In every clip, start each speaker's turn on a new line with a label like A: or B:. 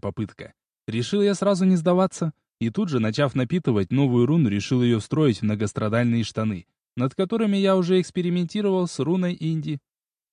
A: попытка. Решил я сразу не сдаваться, и тут же, начав напитывать новую руну, решил ее встроить в многострадальные штаны, над которыми я уже экспериментировал с руной Инди.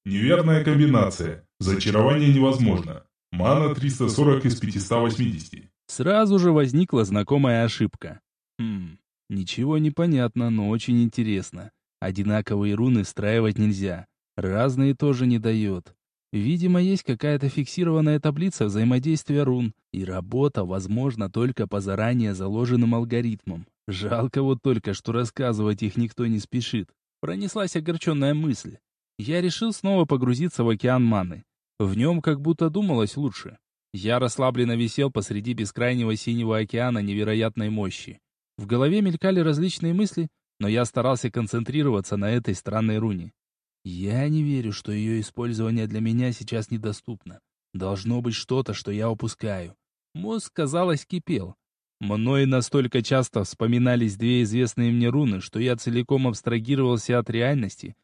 B: Неверная комбинация. Зачарование невозможно. Мана 340 из 580.
A: Сразу же возникла знакомая ошибка. Хм, ничего не понятно, но очень интересно. Одинаковые руны встраивать нельзя. Разные тоже не дает. Видимо, есть какая-то фиксированная таблица взаимодействия рун, и работа возможна только по заранее заложенным алгоритмам. Жалко вот только, что рассказывать их никто не спешит. Пронеслась огорченная мысль. Я решил снова погрузиться в океан маны. В нем как будто думалось лучше. Я расслабленно висел посреди бескрайнего синего океана невероятной мощи. В голове мелькали различные мысли, но я старался концентрироваться на этой странной руне. Я не верю, что ее использование для меня сейчас недоступно. Должно быть что-то, что я упускаю. Мозг, казалось, кипел. Мной настолько часто вспоминались две известные мне руны, что я целиком абстрагировался от реальности,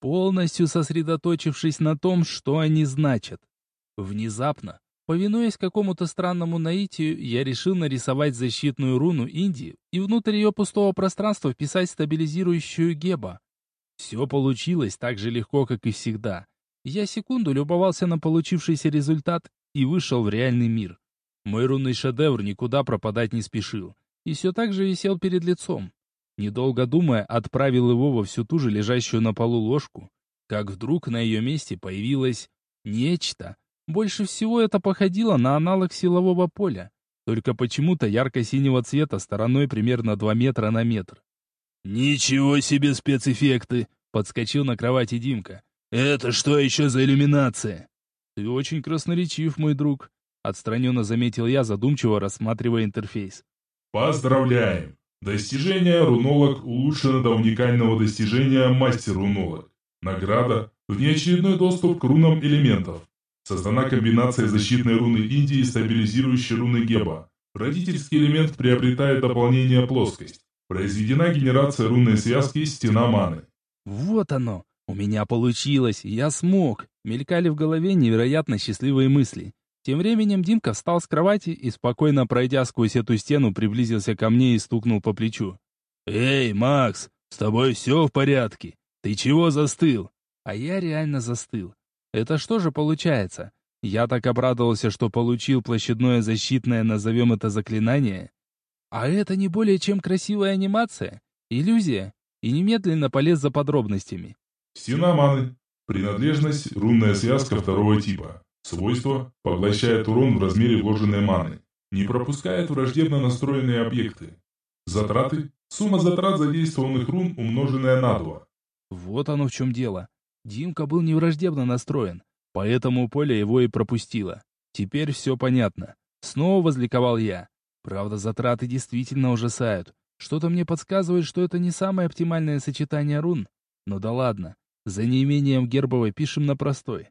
A: полностью сосредоточившись на том, что они значат. Внезапно, повинуясь какому-то странному наитию, я решил нарисовать защитную руну Индии и внутрь ее пустого пространства вписать стабилизирующую геба. Все получилось так же легко, как и всегда. Я секунду любовался на получившийся результат и вышел в реальный мир. Мой рунный шедевр никуда пропадать не спешил, и все так же висел перед лицом. Недолго думая, отправил его во всю ту же лежащую на полу ложку, как вдруг на ее месте появилось нечто. Больше всего это походило на аналог силового поля, только почему-то ярко-синего цвета стороной примерно 2 метра на метр.
C: «Ничего себе спецэффекты!» — подскочил на кровати Димка. «Это что еще за иллюминация?»
A: «Ты очень красноречив, мой друг», Отстраненно заметил я, задумчиво рассматривая интерфейс.
B: Поздравляем! Достижение «Рунолог» улучшено до уникального достижения «Мастер-рунолог». Награда – внеочередной доступ к рунам элементов. Создана комбинация защитной руны Индии и стабилизирующей руны Геба. Родительский элемент приобретает дополнение плоскость. Произведена генерация рунной связки «Стена маны».
A: Вот оно! У меня получилось! Я смог! Мелькали в голове невероятно счастливые мысли. Тем временем Димка встал с кровати и, спокойно пройдя сквозь эту стену, приблизился ко мне и стукнул по плечу.
C: «Эй, Макс, с тобой все в порядке? Ты чего застыл?»
A: А я реально застыл. Это что же получается? Я так обрадовался, что получил площадное защитное, назовем это заклинание. А это не более чем красивая анимация, иллюзия, и немедленно полез за подробностями.
B: Стена маны. Принадлежность – рунная связка второго типа. Свойство – поглощает урон в размере вложенной маны. Не пропускает враждебно настроенные объекты. Затраты – сумма затрат задействованных рун, умноженная на 2.
A: Вот оно в чем дело. Димка был невраждебно настроен, поэтому поле его и пропустило. Теперь все понятно. Снова возликовал я. Правда, затраты действительно ужасают. Что-то мне подсказывает, что это не самое оптимальное сочетание рун. Но да ладно. За неимением гербовой пишем на простой.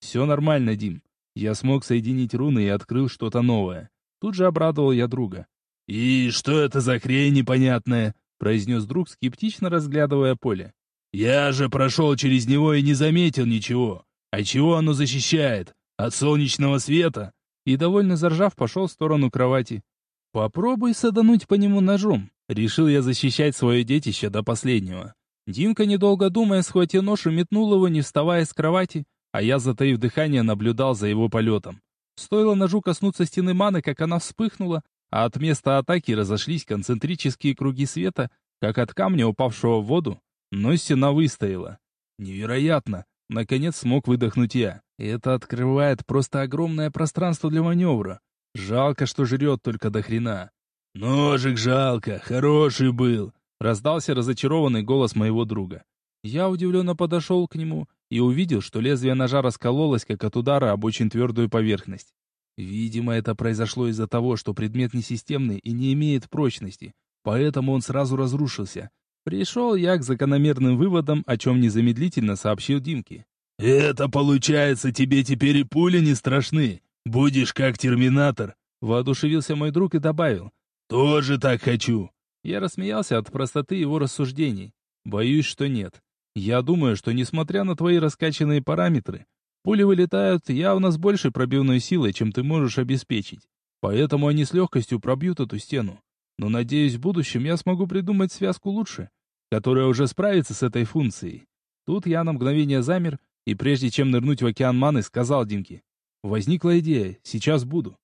A: «Все нормально, Дим. Я смог соединить руны и открыл что-то новое. Тут же обрадовал я друга.
C: «И что это за хрень непонятная?»
A: произнес друг, скептично разглядывая поле.
C: «Я же прошел через него и не заметил ничего. А чего оно защищает? От солнечного света?»
A: И, довольно заржав, пошел в сторону кровати. «Попробуй садануть по нему ножом». Решил я защищать свое детище до последнего. Димка, недолго думая, схватил нож и метнул его, не вставая с кровати, а я, затаив дыхание, наблюдал за его полетом. Стоило ножу коснуться стены маны, как она вспыхнула, а от места атаки разошлись концентрические круги света, как от камня, упавшего в воду, но стена выстояла. Невероятно! Наконец смог выдохнуть я. Это открывает просто огромное пространство для маневра. Жалко, что жрет только до хрена.
C: «Ножик жалко, хороший был!»
A: Раздался разочарованный голос моего друга. Я удивленно подошел к нему и увидел, что лезвие ножа раскололось, как от удара об очень твердую поверхность. Видимо, это произошло из-за того, что предмет несистемный и не имеет прочности, поэтому он сразу разрушился. Пришел я к закономерным выводам, о чем незамедлительно сообщил Димке.
C: «Это получается, тебе теперь и пули не страшны. Будешь как терминатор», —
A: воодушевился мой друг и добавил.
C: «Тоже так хочу».
A: Я рассмеялся от простоты его рассуждений. Боюсь, что нет. Я думаю, что несмотря на твои раскачанные параметры, Пули вылетают явно с большей пробивной силой, чем ты можешь обеспечить. Поэтому они с легкостью пробьют эту стену. Но, надеюсь, в будущем я смогу придумать связку лучше, которая уже справится с этой функцией. Тут я на мгновение замер, и прежде чем нырнуть в океан маны, сказал Димке. Возникла идея, сейчас буду.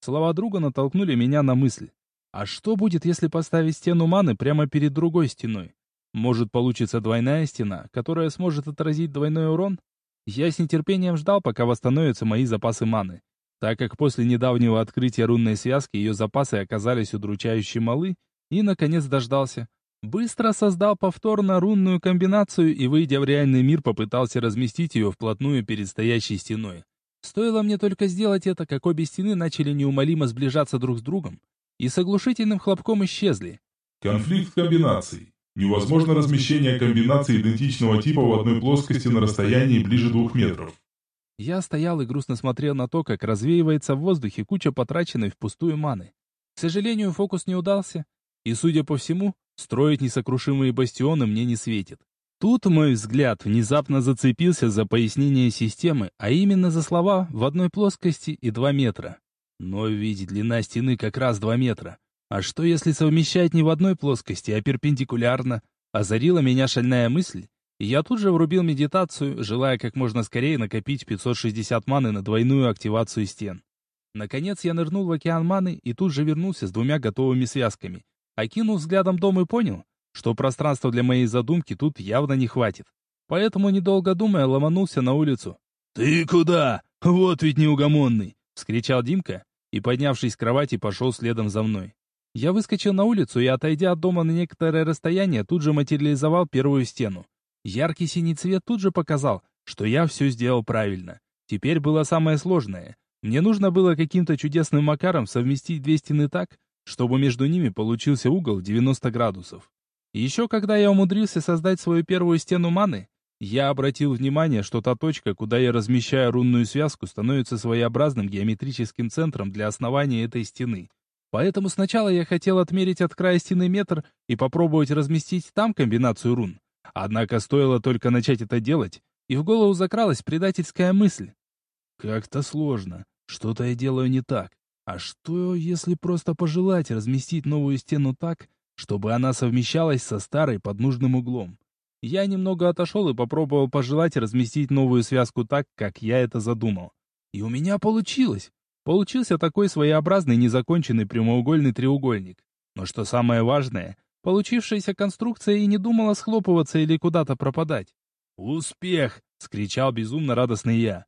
A: Слова друга натолкнули меня на мысль. А что будет, если поставить стену маны прямо перед другой стеной? Может, получится двойная стена, которая сможет отразить двойной урон? Я с нетерпением ждал, пока восстановятся мои запасы маны, так как после недавнего открытия рунной связки ее запасы оказались удручающе малы, и, наконец, дождался. Быстро создал повторно рунную комбинацию и, выйдя в реальный мир, попытался разместить ее вплотную перед стоящей стеной. Стоило мне только сделать это, как обе стены начали неумолимо сближаться друг с другом, и с оглушительным хлопком исчезли.
B: Конфликт комбинаций. Невозможно размещение комбинаций идентичного типа в одной плоскости на расстоянии ближе двух метров.
A: Я стоял и грустно смотрел на то, как развеивается в воздухе куча потраченной впустую маны. К сожалению, фокус не удался, и, судя по всему, строить несокрушимые бастионы мне не светит. Тут мой взгляд внезапно зацепился за пояснение системы, а именно за слова «в одной плоскости» и «два метра». Но ведь длина стены как раз 2 метра. А что если совмещать не в одной плоскости, а перпендикулярно? Озарила меня шальная мысль, и я тут же врубил медитацию, желая как можно скорее накопить 560 маны на двойную активацию стен. Наконец я нырнул в океан маны и тут же вернулся с двумя готовыми связками. Окинув взглядом дом и понял, что пространства для моей задумки тут явно не хватит. Поэтому, недолго думая, ломанулся на улицу.
C: «Ты куда? Вот ведь неугомонный!»
A: — вскричал Димка и, поднявшись с кровати, пошел следом за мной. Я выскочил на улицу и, отойдя от дома на некоторое расстояние, тут же материализовал первую стену. Яркий синий цвет тут же показал, что я все сделал правильно. Теперь было самое сложное. Мне нужно было каким-то чудесным макаром совместить две стены так, чтобы между ними получился угол 90 градусов. Еще когда я умудрился создать свою первую стену маны, я обратил внимание, что та точка, куда я размещаю рунную связку, становится своеобразным геометрическим центром для основания этой стены. Поэтому сначала я хотел отмерить от края стены метр и попробовать разместить там комбинацию рун. Однако стоило только начать это делать, и в голову закралась предательская мысль. Как-то сложно. Что-то я делаю не так. А что, если просто пожелать разместить новую стену так, чтобы она совмещалась со старой под нужным углом? Я немного отошел и попробовал пожелать разместить новую связку так, как я это задумал. И у меня получилось. Получился такой своеобразный незаконченный прямоугольный треугольник. Но что самое важное, получившаяся конструкция и не думала схлопываться или куда-то пропадать. «Успех!» — скричал безумно радостный я.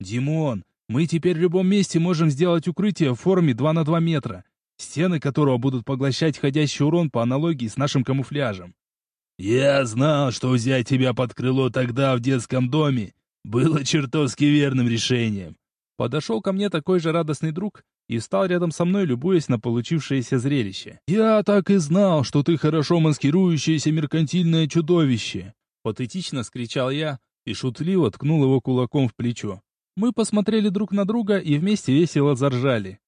A: «Димон, мы теперь в любом месте можем сделать укрытие в форме 2 на 2 метра, стены которого будут поглощать входящий урон по аналогии с нашим камуфляжем.
C: «Я знал, что взять тебя под крыло тогда в детском доме было чертовски верным решением.
A: Подошел ко мне такой же радостный друг и встал рядом со мной, любуясь на получившееся зрелище.
C: «Я так и знал, что ты хорошо маскирующееся меркантильное чудовище!»
A: Патетично скричал я и шутливо ткнул его кулаком в плечо. Мы посмотрели друг на друга и вместе весело заржали.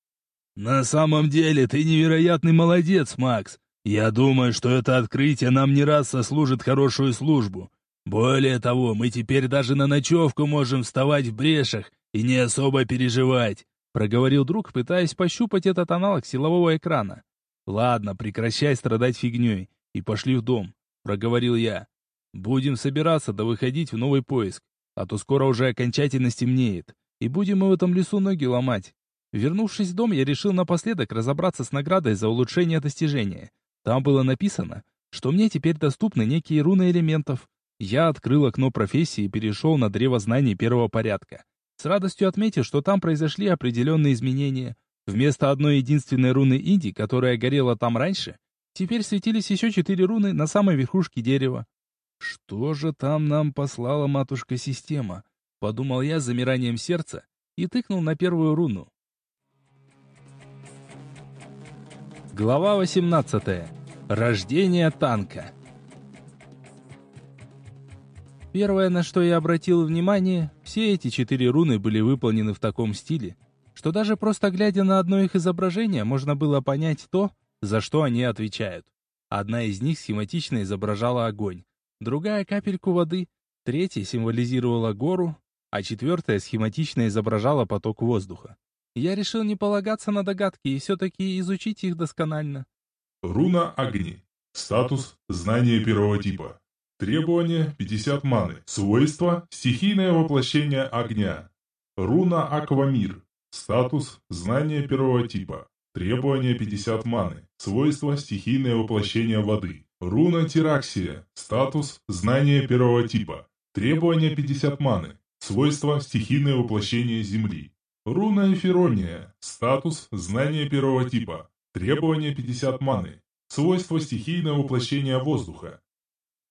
C: «На самом деле ты невероятный молодец, Макс. Я думаю, что это открытие нам не раз сослужит хорошую службу. Более того, мы теперь даже на ночевку можем вставать в брешах и не особо переживать», — проговорил друг, пытаясь пощупать этот аналог силового экрана.
A: «Ладно, прекращай страдать фигней и пошли в дом», — проговорил я. «Будем собираться да выходить в новый поиск, а то скоро уже окончательно стемнеет, и будем мы в этом лесу ноги ломать». Вернувшись в дом, я решил напоследок разобраться с наградой за улучшение достижения. Там было написано, что мне теперь доступны некие руны элементов. Я открыл окно профессии и перешел на древо знаний первого порядка. С радостью отметил, что там произошли определенные изменения. Вместо одной единственной руны Инди, которая горела там раньше, теперь светились еще четыре руны на самой верхушке дерева. Что же там нам послала матушка-система? Подумал я с замиранием сердца и тыкнул на первую руну. Глава 18. Рождение танка. Первое, на что я обратил внимание, все эти четыре руны были выполнены в таком стиле, что даже просто глядя на одно их изображение, можно было понять то, за что они отвечают. Одна из них схематично изображала огонь, другая — капельку воды, третья символизировала гору, а четвертая схематично изображала поток воздуха. Я решил не полагаться на догадки и все-таки изучить их досконально.
B: Руна огни. Статус – знание первого типа. Требование – 50 маны. Свойства – стихийное воплощение огня. Руна Аквамир. Статус – знание первого типа. Требование 50 маны. Свойства – стихийное воплощение воды. Руна Тираксия. Статус – знание первого типа. Требование 50 маны. Свойства – стихийное воплощение Земли. Руна Эфирония. Статус – знание первого типа. Требование 50 маны. Свойства – стихийное воплощение воздуха.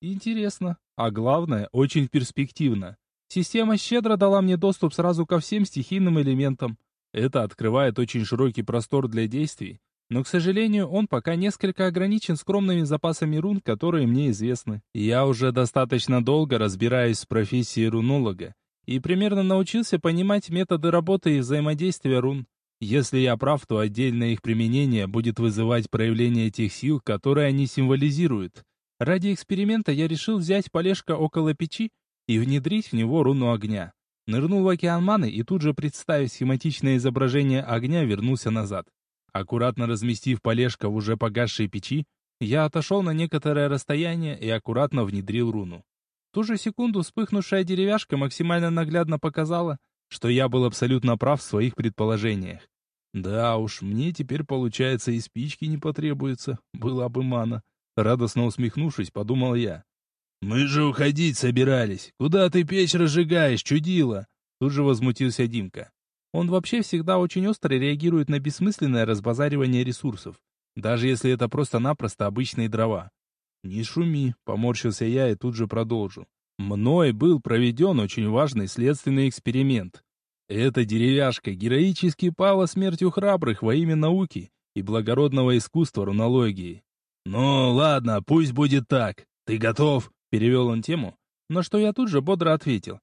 A: Интересно, а главное, очень перспективно. Система щедро дала мне доступ сразу ко всем стихийным элементам. Это открывает очень широкий простор для действий, но, к сожалению, он пока несколько ограничен скромными запасами рун, которые мне известны. Я уже достаточно долго разбираюсь с профессией рунолога и примерно научился понимать методы работы и взаимодействия рун. Если я прав, то отдельное их применение будет вызывать проявление тех сил, которые они символизируют. Ради эксперимента я решил взять полежка около печи и внедрить в него руну огня. Нырнул в океан маны и тут же, представив схематичное изображение огня, вернулся назад. Аккуратно разместив полежка в уже погасшей печи, я отошел на некоторое расстояние и аккуратно внедрил руну. Ту же секунду вспыхнувшая деревяшка максимально наглядно показала, что я был абсолютно прав в своих предположениях. Да уж, мне теперь, получается, и спички не потребуется, была бы мана. Радостно усмехнувшись, подумал я. «Мы же уходить собирались. Куда ты печь разжигаешь, чудила?» Тут же возмутился Димка. Он вообще всегда очень остро реагирует на бессмысленное разбазаривание ресурсов, даже если это просто-напросто обычные дрова. «Не шуми», — поморщился я и тут же продолжил. «Мной был проведен очень важный следственный эксперимент. Эта деревяшка героически пала смертью храбрых во имя науки и благородного искусства рунологии. Ну, ладно, пусть будет так. Ты готов?» — перевел он тему, на что я тут же бодро ответил.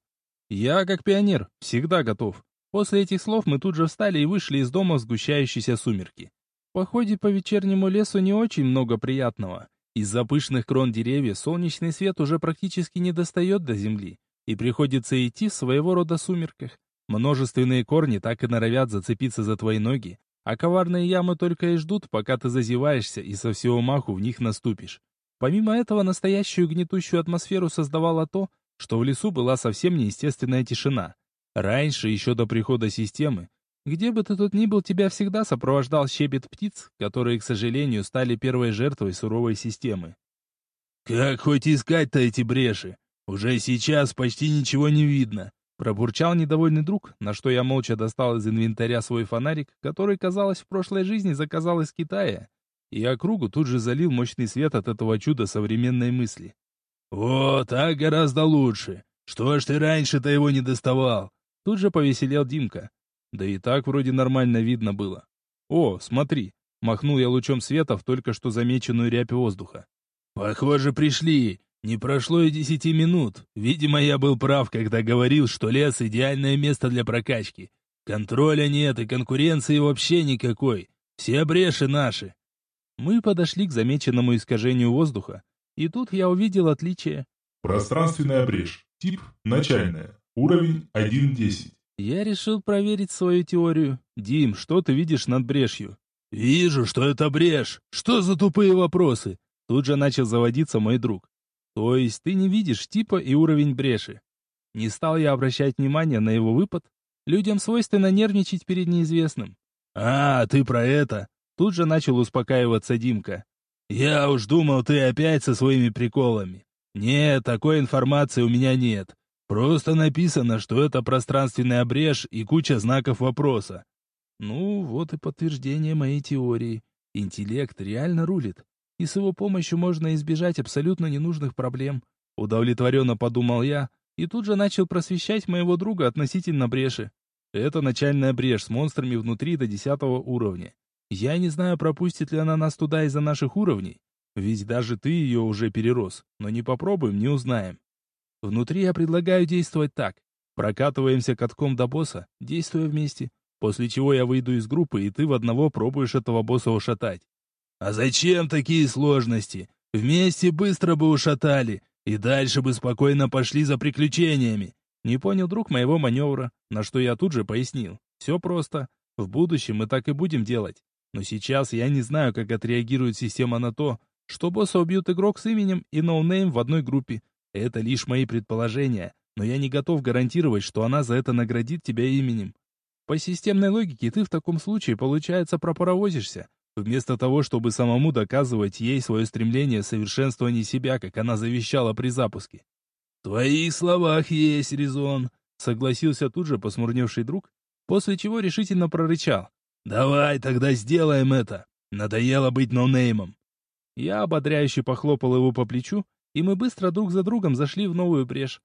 A: «Я, как пионер, всегда готов». После этих слов мы тут же встали и вышли из дома в сгущающиеся сумерки. В походе по вечернему лесу не очень много приятного. Из-за пышных крон деревьев солнечный свет уже практически не достает до земли, и приходится идти в своего рода сумерках. Множественные корни так и норовят зацепиться за твои ноги, а коварные ямы только и ждут, пока ты зазеваешься и со всего маху в них наступишь. Помимо этого, настоящую гнетущую атмосферу создавало то, что в лесу была совсем неестественная тишина. Раньше, еще до прихода системы, где бы ты тут ни был, тебя всегда сопровождал щебет птиц, которые, к сожалению, стали первой жертвой суровой системы. «Как хоть искать-то эти бреши? Уже сейчас почти ничего не видно», Пробурчал недовольный друг, на что я молча достал из инвентаря свой фонарик, который, казалось, в прошлой жизни заказал из Китая, и округу тут же залил мощный свет от этого чуда современной мысли. «О, так гораздо лучше! Что ж ты раньше-то его не доставал?» Тут же повеселел Димка. Да и так вроде нормально видно было. «О, смотри!» Махнул я лучом света в только что замеченную рябь воздуха. «Похоже, пришли. Не прошло и десяти минут. Видимо, я был прав, когда говорил, что лес — идеальное место для прокачки. Контроля нет и конкуренции вообще никакой. Все бреши наши. Мы подошли к замеченному искажению воздуха, и тут я увидел отличие.
B: Пространственная брешь. Тип – начальная. Уровень 1.10.
A: Я решил проверить свою теорию. Дим, что ты видишь над брешью? Вижу, что это брешь. Что за тупые вопросы? Тут же начал заводиться мой друг. То есть ты не видишь типа и уровень бреши. Не стал я обращать внимания на его выпад. Людям свойственно нервничать перед неизвестным. «А, ты про это!» Тут же начал успокаиваться Димка. «Я уж думал, ты опять со своими приколами. Нет, такой информации у меня нет. Просто написано, что это пространственная брешь и куча знаков вопроса. Ну, вот и подтверждение моей теории. Интеллект реально рулит и с его помощью можно избежать абсолютно ненужных проблем. Удовлетворенно подумал я, и тут же начал просвещать моего друга относительно бреши. Это начальная брешь с монстрами внутри до десятого уровня. Я не знаю, пропустит ли она нас туда из-за наших уровней, ведь даже ты ее уже перерос, но не попробуем, не узнаем. Внутри я предлагаю действовать так. Прокатываемся катком до босса, действуя вместе, после чего я выйду из группы, и ты в одного пробуешь этого босса ушатать. А зачем такие сложности? Вместе быстро бы ушатали, и дальше бы спокойно пошли за приключениями. Не понял друг моего маневра, на что я тут же пояснил. Все просто. В будущем мы так и будем делать. Но сейчас я не знаю, как отреагирует система на то, что босса убьет игрок с именем и noname в одной группе. Это лишь мои предположения, но я не готов гарантировать, что она за это наградит тебя именем. По системной логике ты в таком случае, получается, пропаровозишься, вместо того, чтобы самому доказывать ей свое стремление совершенствования себя, как она завещала при запуске. «В твоих словах есть резон», — согласился тут же посмурневший друг, после чего решительно прорычал. «Давай тогда сделаем это. Надоело быть ноунеймом». Я ободряюще похлопал его по плечу, и мы быстро друг за другом зашли в новую брешь.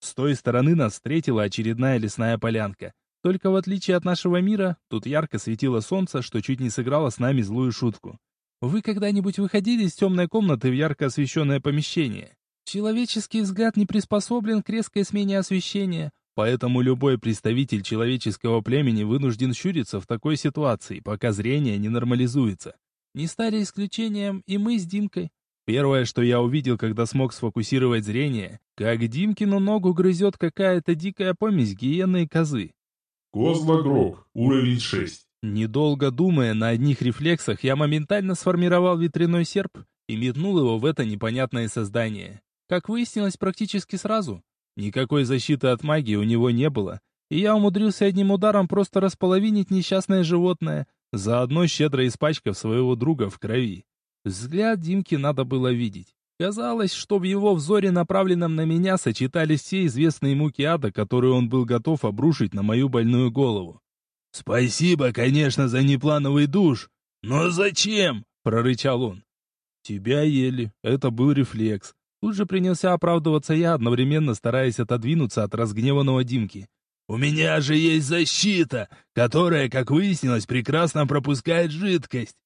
A: С той стороны нас встретила очередная лесная полянка. Только в отличие от нашего мира, тут ярко светило солнце, что чуть не сыграло с нами злую шутку. Вы когда-нибудь выходили из темной комнаты в ярко освещенное помещение? Человеческий взгляд не приспособлен к резкой смене освещения, поэтому любой представитель человеческого племени вынужден щуриться в такой ситуации, пока зрение не нормализуется. Не стали исключением и мы с Димкой. Первое, что я увидел, когда смог сфокусировать зрение, как Димкину ногу грызет какая-то дикая помесь гиены и козы.
B: Козлогрок, уровень 6.
A: Недолго думая, на одних рефлексах я моментально сформировал ветряной серп и метнул его в это непонятное создание. Как выяснилось практически сразу, никакой защиты от магии у него не было, и я умудрился одним ударом просто располовинить несчастное животное, заодно щедро испачкав своего друга в крови. Взгляд Димки надо было видеть. Казалось, что в его взоре, направленном на меня, сочетались все известные муки ада, которые он был готов обрушить на мою больную голову. «Спасибо, конечно, за неплановый душ, но зачем?» — прорычал он. «Тебя ели. Это был рефлекс». Тут же принялся оправдываться я, одновременно стараясь отодвинуться от разгневанного Димки. «У меня же есть защита, которая, как выяснилось, прекрасно пропускает жидкость».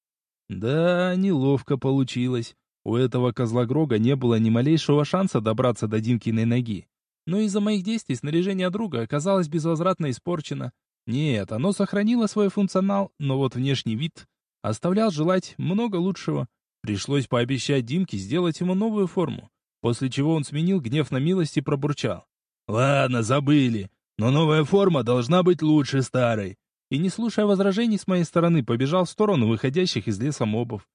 A: Да, неловко получилось. У этого козла Грога не было ни малейшего шанса добраться до Димкиной ноги. Но из-за моих действий снаряжение друга оказалось безвозвратно испорчено. Нет, оно сохранило свой функционал, но вот внешний вид оставлял желать много лучшего. Пришлось пообещать Димке сделать ему новую форму, после чего он сменил гнев на милость и пробурчал. «Ладно, забыли, но новая форма должна быть лучше старой». И не слушая возражений с моей стороны, побежал в сторону выходящих из леса мобов.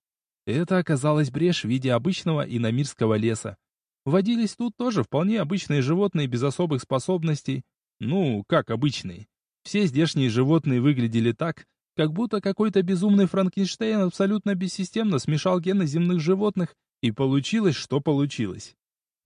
A: Это оказалась брешь в виде обычного иномирского леса. Водились тут тоже вполне обычные животные без особых способностей. Ну, как обычные. Все здешние животные выглядели так, как будто какой-то безумный Франкенштейн абсолютно бессистемно смешал гены земных животных, и получилось, что получилось.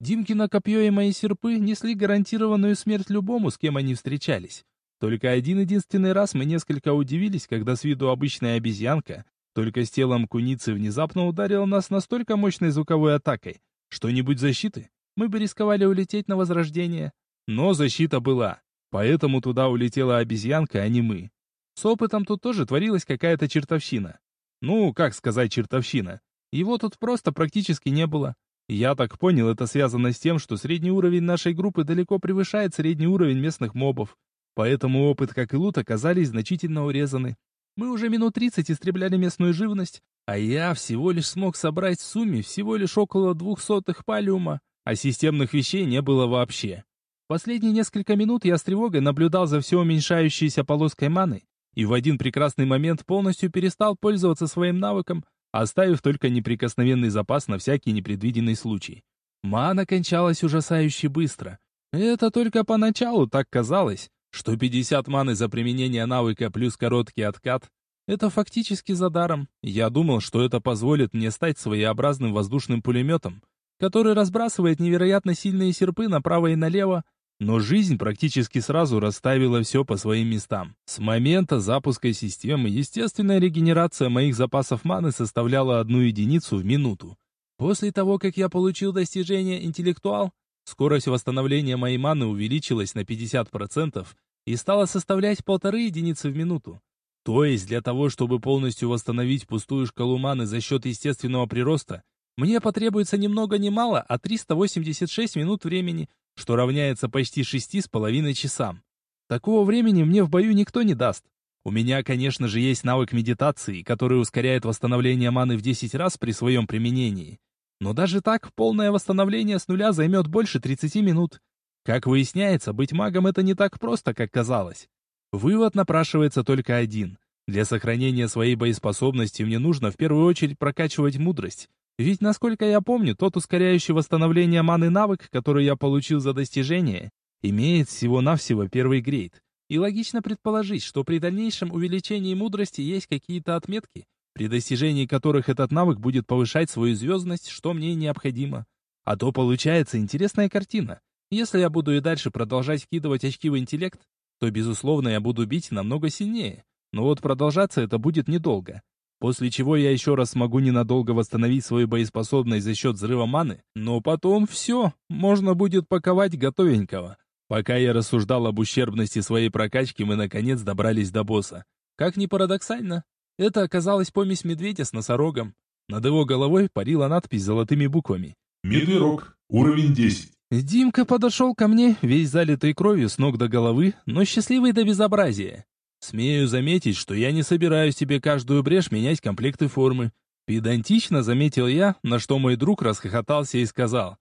A: Димкино копье и мои серпы несли гарантированную смерть любому, с кем они встречались. Только один-единственный раз мы несколько удивились, когда с виду обычная обезьянка только с телом куницы внезапно ударил нас настолько мощной звуковой атакой, что нибудь защиты, мы бы рисковали улететь на возрождение. Но защита была, поэтому туда улетела обезьянка, а не мы. С опытом тут тоже творилась какая-то чертовщина. Ну, как сказать чертовщина? Его тут просто практически не было. Я так понял, это связано с тем, что средний уровень нашей группы далеко превышает средний уровень местных мобов. Поэтому опыт, как и лут, оказались значительно урезаны. Мы уже минут тридцать истребляли местную живность, а я всего лишь смог собрать в сумме всего лишь около двух сотых палиума, а системных вещей не было вообще. Последние несколько минут я с тревогой наблюдал за все уменьшающейся полоской маны и в один прекрасный момент полностью перестал пользоваться своим навыком, оставив только неприкосновенный запас на всякий непредвиденный случай. Мана кончалась ужасающе быстро. Это только поначалу так казалось, что 50 маны за применение навыка плюс короткий откат — это фактически за даром. Я думал, что это позволит мне стать своеобразным воздушным пулеметом, который разбрасывает невероятно сильные серпы направо и налево, но жизнь практически сразу расставила все по своим местам. С момента запуска системы естественная регенерация моих запасов маны составляла одну единицу в минуту. После того, как я получил достижение «Интеллектуал», скорость восстановления моей маны увеличилась на 50%, и стала составлять полторы единицы в минуту. То есть для того, чтобы полностью восстановить пустую шкалу маны за счет естественного прироста, мне потребуется ни много ни мало, а 386 минут времени, что равняется почти шести с половиной часам. Такого времени мне в бою никто не даст. У меня, конечно же, есть навык медитации, который ускоряет восстановление маны в 10 раз при своем применении. Но даже так, полное восстановление с нуля займет больше 30 минут. Как выясняется, быть магом это не так просто, как казалось. Вывод напрашивается только один. Для сохранения своей боеспособности мне нужно в первую очередь прокачивать мудрость. Ведь, насколько я помню, тот ускоряющий восстановление маны навык, который я получил за достижение, имеет всего-навсего первый грейд. И логично предположить, что при дальнейшем увеличении мудрости есть какие-то отметки, при достижении которых этот навык будет повышать свою звездность, что мне необходимо. А то получается интересная картина. Если я буду и дальше продолжать вкидывать очки в интеллект, то, безусловно, я буду бить намного сильнее. Но вот продолжаться это будет недолго. После чего я еще раз смогу ненадолго восстановить свою боеспособность за счет взрыва маны, но потом все, можно будет паковать готовенького. Пока я рассуждал об ущербности своей прокачки, мы наконец добрались до босса. Как ни парадоксально, это оказалась помесь медведя с носорогом. Над его головой парила надпись золотыми буквами.
B: Медвежок, уровень 10.
A: Димка подошел ко мне, весь залитый кровью с ног до головы, но счастливый до безобразия. Смею заметить, что я не собираюсь тебе каждую брешь менять комплекты формы. Педантично заметил я, на что мой друг расхохотался и сказал.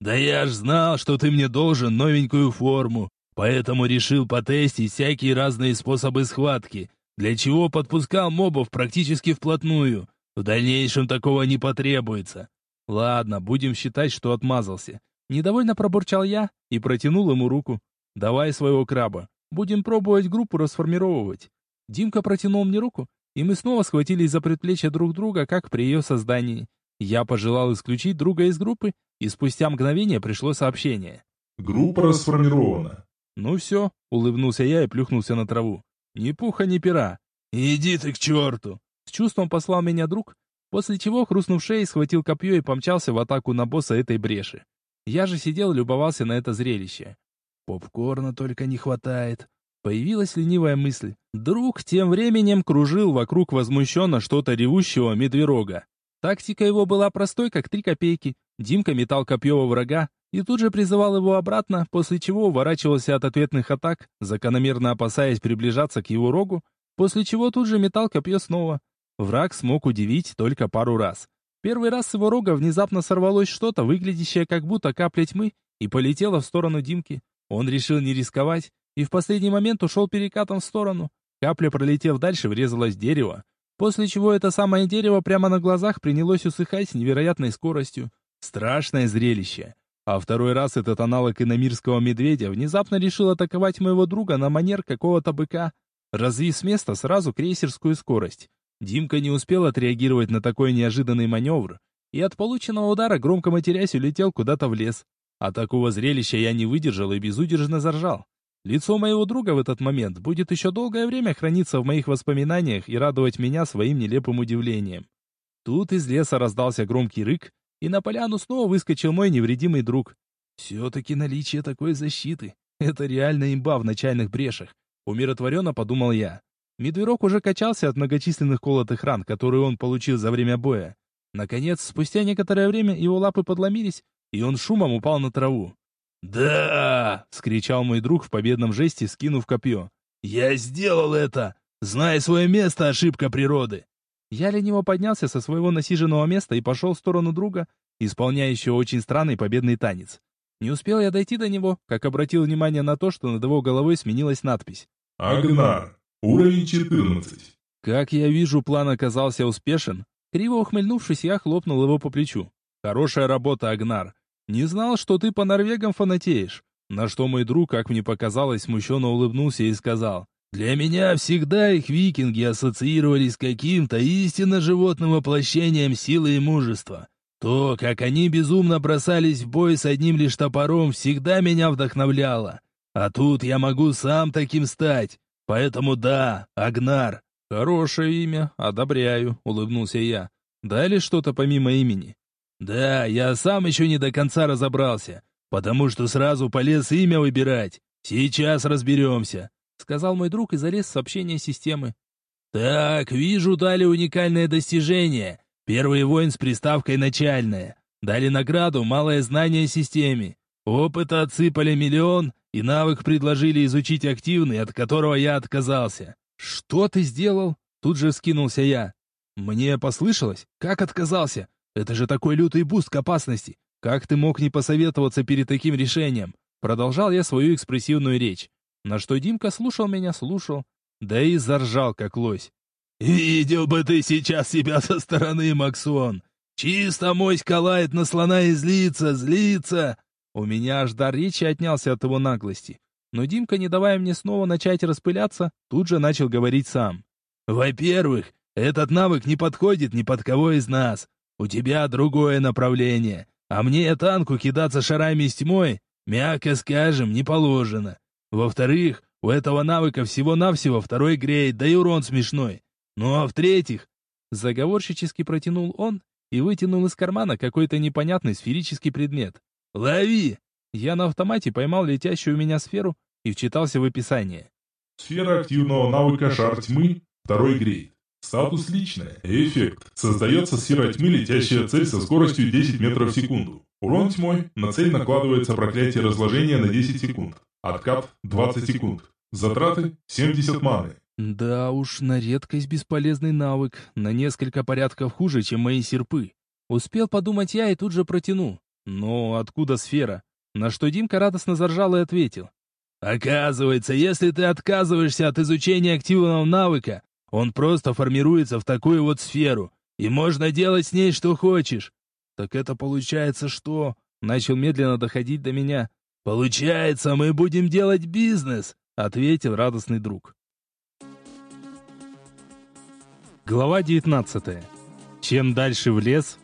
A: «Да я ж знал, что ты мне должен новенькую форму, поэтому решил потестить всякие разные способы схватки, для чего подпускал мобов практически вплотную. В дальнейшем такого не потребуется. Ладно, будем считать, что отмазался. Недовольно пробурчал я и протянул ему руку. «Давай своего краба. Будем пробовать группу расформировывать». Димка протянул мне руку, и мы снова схватились за предплечье друг друга, как при ее создании. Я пожелал исключить друга из группы, и спустя мгновение пришло сообщение.
B: «Группа расформирована».
A: «Ну все», — улыбнулся я и плюхнулся на траву. «Ни пуха, ни пера». «Иди ты к черту!» С чувством послал меня друг, после чего, хрустнув шеей, схватил копье и помчался в атаку на босса этой бреши. Я же сидел и любовался на это зрелище. Попкорна только не хватает. Появилась ленивая мысль. Друг тем временем кружил вокруг возмущенно что-то ревущего медверога. Тактика его была простой, как три копейки. Димка метал копье во врага и тут же призывал его обратно, после чего уворачивался от ответных атак, закономерно опасаясь приближаться к его рогу, после чего тут же метал копье снова. Враг смог удивить только пару раз. Первый раз с его рога внезапно сорвалось что-то, выглядящее как будто капля тьмы, и полетело в сторону Димки. Он решил не рисковать, и в последний момент ушел перекатом в сторону. Капля, пролетев дальше, врезалась в дерево, после чего это самое дерево прямо на глазах принялось усыхать с невероятной скоростью. Страшное зрелище. А второй раз этот аналог иномирского медведя внезапно решил атаковать моего друга на манер какого-то быка, развив с места сразу крейсерскую скорость. Димка не успел отреагировать на такой неожиданный маневр, и от полученного удара, громко матерясь, улетел куда-то в лес. А такого зрелища я не выдержал и безудержно заржал. Лицо моего друга в этот момент будет еще долгое время храниться в моих воспоминаниях и радовать меня своим нелепым удивлением. Тут из леса раздался громкий рык, и на поляну снова выскочил мой невредимый друг. Все-таки наличие такой защиты — это реально имба в начальных брешах. Умиротворенно подумал я. Медвежок уже качался от многочисленных колотых ран, которые он получил за время боя. Наконец, спустя некоторое время его лапы подломились, и он шумом упал на траву. «Да!» — скричал мой друг в победном жесте, скинув копье. «Я сделал это! Знай свое место, ошибка природы!» Я лениво поднялся со своего насиженного места и пошел в сторону друга, исполняющего очень странный победный танец. Не успел я дойти до него, как обратил внимание на то, что над его головой сменилась надпись.
B: «Агнар, Уровень 14.
A: Как я вижу, план оказался успешен. Криво ухмыльнувшись, я хлопнул его по плечу. Хорошая работа, Агнар. Не знал, что ты по норвегам фанатеешь. На что мой друг, как мне показалось, смущенно улыбнулся и сказал. Для меня всегда их викинги ассоциировались с каким-то истинно животным воплощением силы и мужества. То, как они безумно бросались в бой с одним лишь топором, всегда меня вдохновляло. А тут я могу сам таким стать. Поэтому да, Агнар. Хорошее имя, одобряю, улыбнулся я. Дали что-то помимо имени? Да, я сам еще не до конца разобрался, потому что сразу полез имя выбирать. Сейчас разберемся, сказал мой друг и залез в сообщение системы. Так, вижу, дали уникальное достижение. Первый воин с приставкой «начальная». Дали награду «малое знание системы». Опыта отсыпали миллион, и навык предложили изучить активный, от которого я отказался. «Что ты сделал?» Тут же вскинулся я. «Мне послышалось? Как отказался? Это же такой лютый boost к опасности. Как ты мог не посоветоваться перед таким решением? Продолжал я свою экспрессивную речь, на что Димка слушал меня, слушал, да и заржал, как лось. «Видел бы ты сейчас себя со стороны, Максон! Чисто мой лает на слона и злится, злится!» У меня аж дар речи отнялся от его наглости. Но Димка, не давая мне снова начать распыляться, тут же начал говорить сам. «Во-первых, этот навык не подходит ни под кого из нас. У тебя другое направление. А мне танку кидаться шарами с тьмой, мягко скажем, не положено. Во-вторых, у этого навыка всего-навсего второй грейд, да и урон смешной. Ну а в-третьих, заговорщически протянул он и вытянул из кармана какой-то непонятный сферический предмет. «Лови!» Я на автомате поймал летящую у меня сферу и вчитался в описание.
B: Сфера активного навыка «Шар тьмы», второй грейд. Статус личное. Эффект. Создается сфера тьмы, летящая цель со скоростью 10 метров в секунду. Урон тьмой. На цель накладывается проклятие разложения на 10 секунд. Откат 20 секунд. Затраты 70 маны.
A: Да уж, на редкость бесполезный навык. На несколько порядков хуже, чем мои серпы. Успел подумать я и тут же протяну. Но откуда сфера? На что Димка радостно заржал и ответил. Оказывается, если ты отказываешься от изучения активного навыка, он просто формируется в такую вот сферу, и можно делать с ней что хочешь. Так это получается что? Начал медленно доходить до меня. Получается, мы будем делать бизнес, ответил радостный друг. Глава 19. Чем дальше в лес?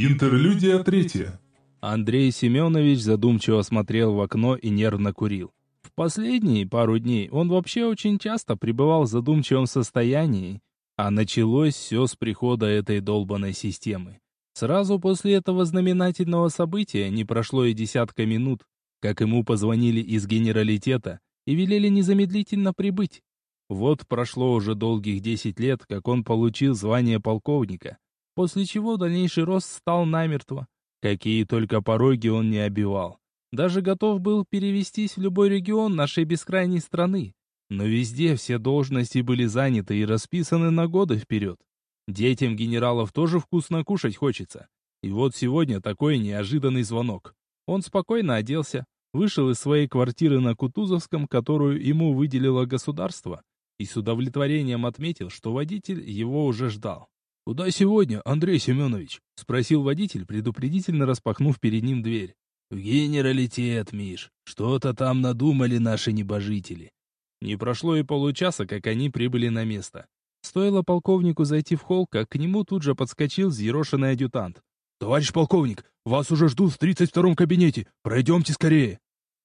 B: Интерлюдия третья.
A: Андрей Семенович задумчиво смотрел в окно и нервно курил. В последние пару дней он вообще очень часто пребывал в задумчивом состоянии, а началось все с прихода этой долбанной системы. Сразу после этого знаменательного события не прошло и десятка минут, как ему позвонили из генералитета и велели незамедлительно прибыть. Вот прошло уже долгих десять лет, как он получил звание полковника, после чего дальнейший рост стал намертво. Какие только пороги он не обивал. Даже готов был перевестись в любой регион нашей бескрайней страны. Но везде все должности были заняты и расписаны на годы вперед. Детям генералов тоже вкусно кушать хочется. И вот сегодня такой неожиданный звонок. Он спокойно оделся, вышел из своей квартиры на Кутузовском, которую ему выделило государство, и с удовлетворением отметил, что водитель его уже ждал. «Куда сегодня, Андрей Семенович?» — спросил водитель, предупредительно распахнув перед ним дверь. «В генералитет, Миш. Что-то там надумали наши небожители». Не прошло и получаса, как они прибыли на место. Стоило полковнику зайти в холл, как к нему тут же подскочил взъерошенный адъютант. «Товарищ полковник, вас уже ждут в тридцать втором кабинете. Пройдемте скорее».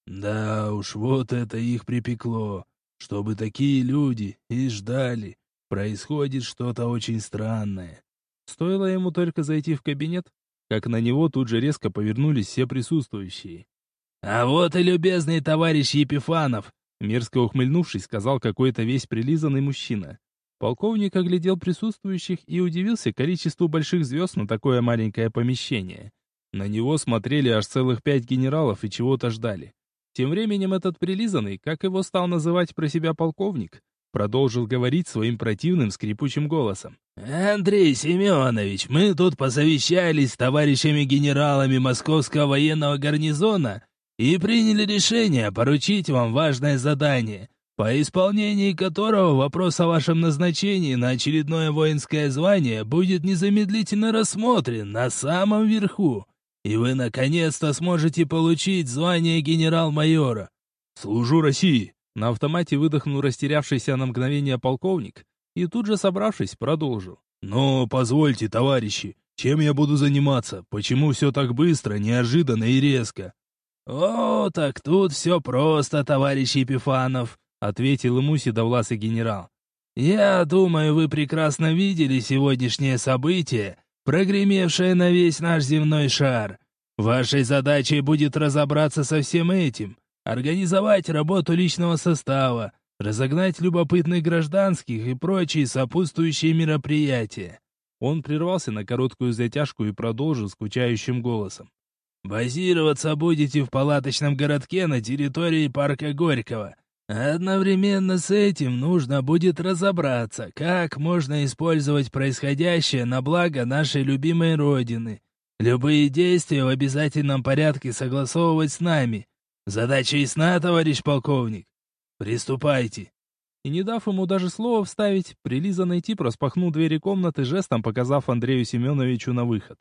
A: «Да уж, вот это их припекло. Чтобы такие люди и ждали. Происходит что-то очень странное». Стоило ему только зайти в кабинет, как на него тут же резко повернулись все присутствующие. «А вот и любезный товарищ Епифанов!» Мерзко ухмыльнувшись, сказал какой-то весь прилизанный мужчина. Полковник оглядел присутствующих и удивился количеству больших звезд на такое маленькое помещение. На него смотрели аж целых пять генералов и чего-то ждали. Тем временем этот прилизанный, как его стал называть про себя полковник, Продолжил говорить своим противным скрипучим голосом. «Андрей Семенович, мы тут посовещались с товарищами генералами Московского военного гарнизона и приняли решение поручить вам важное задание, по исполнении которого вопрос о вашем назначении на очередное воинское звание будет незамедлительно рассмотрен на самом верху, и вы наконец-то сможете получить звание генерал-майора. Служу России!» На автомате выдохнул растерявшийся на мгновение полковник и тут же, собравшись, продолжил. «Но позвольте, товарищи, чем я буду заниматься? Почему все так быстро, неожиданно и резко?» «О, так тут все просто, товарищ Епифанов», — ответил ему седовласый генерал. «Я думаю, вы прекрасно видели сегодняшнее событие, прогремевшее на весь наш земной шар. Вашей задачей будет разобраться со всем этим, организовать работу личного состава, разогнать любопытных гражданских и прочие сопутствующие мероприятия. Он прервался на короткую затяжку и продолжил скучающим голосом. «Базироваться будете в палаточном городке на территории парка Горького. Одновременно с этим нужно будет разобраться, как можно использовать происходящее на благо нашей любимой Родины.
C: Любые действия в обязательном порядке согласовывать с нами. Задача ясна, товарищ полковник. Приступайте. И не дав ему даже слова вставить, прилизанный тип распахнул двери комнаты, жестом показав Андрею Семеновичу на выход.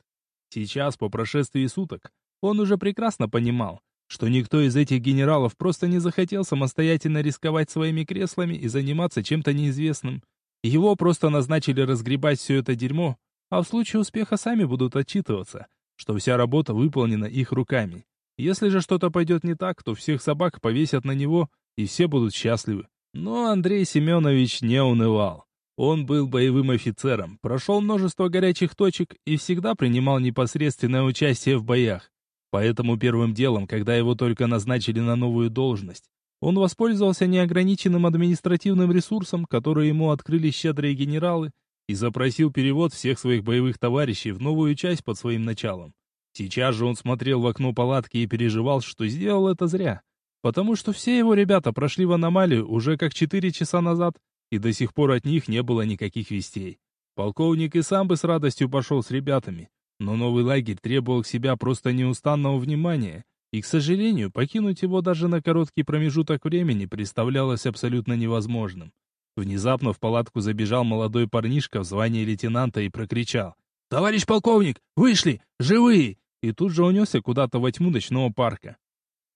C: Сейчас, по прошествии суток, он уже прекрасно понимал, что никто из этих генералов просто не захотел самостоятельно рисковать своими креслами и заниматься чем-то неизвестным. Его просто назначили разгребать все это дерьмо, а в случае успеха сами будут отчитываться, что вся работа выполнена их руками. Если же что-то пойдет не так, то всех собак повесят на него, и все будут счастливы. Но Андрей Семенович не унывал. Он был боевым офицером, прошел множество горячих точек и всегда принимал непосредственное участие в боях. Поэтому первым делом, когда его только назначили на новую должность, он воспользовался неограниченным административным ресурсом, который ему открыли щедрые генералы, и запросил перевод всех своих боевых товарищей в новую часть под своим началом. Сейчас же он смотрел в окно палатки и переживал, что сделал это зря потому что все его ребята прошли в аномалию уже как четыре часа назад, и до сих пор от них не было никаких вестей. Полковник и сам бы с радостью пошел с ребятами, но новый лагерь требовал к себя просто неустанного внимания, и, к сожалению, покинуть его даже на короткий промежуток времени представлялось абсолютно невозможным. Внезапно в палатку забежал молодой парнишка в звании лейтенанта и прокричал. «Товарищ полковник, вышли! Живые!» И тут же унесся куда-то во тьму ночного парка.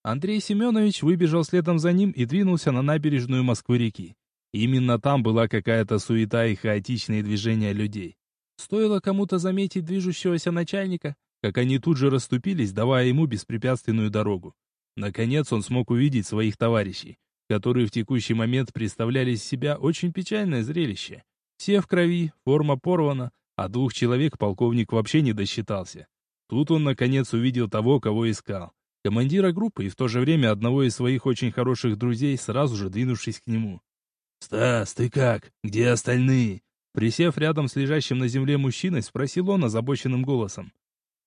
C: Андрей Семенович выбежал следом за ним и двинулся на набережную Москвы-реки. Именно там была какая-то суета и хаотичные движения людей. Стоило кому-то заметить движущегося начальника, как они тут же расступились, давая ему беспрепятственную дорогу. Наконец он смог увидеть своих товарищей, которые в текущий момент представляли из себя очень печальное зрелище. Все в крови, форма порвана, а двух человек полковник вообще не досчитался. Тут он наконец увидел того, кого искал командира группы и в то же время одного из своих очень хороших друзей, сразу же двинувшись к нему. «Стас, ты как? Где остальные?» Присев рядом с лежащим на земле мужчиной, спросил он озабоченным голосом.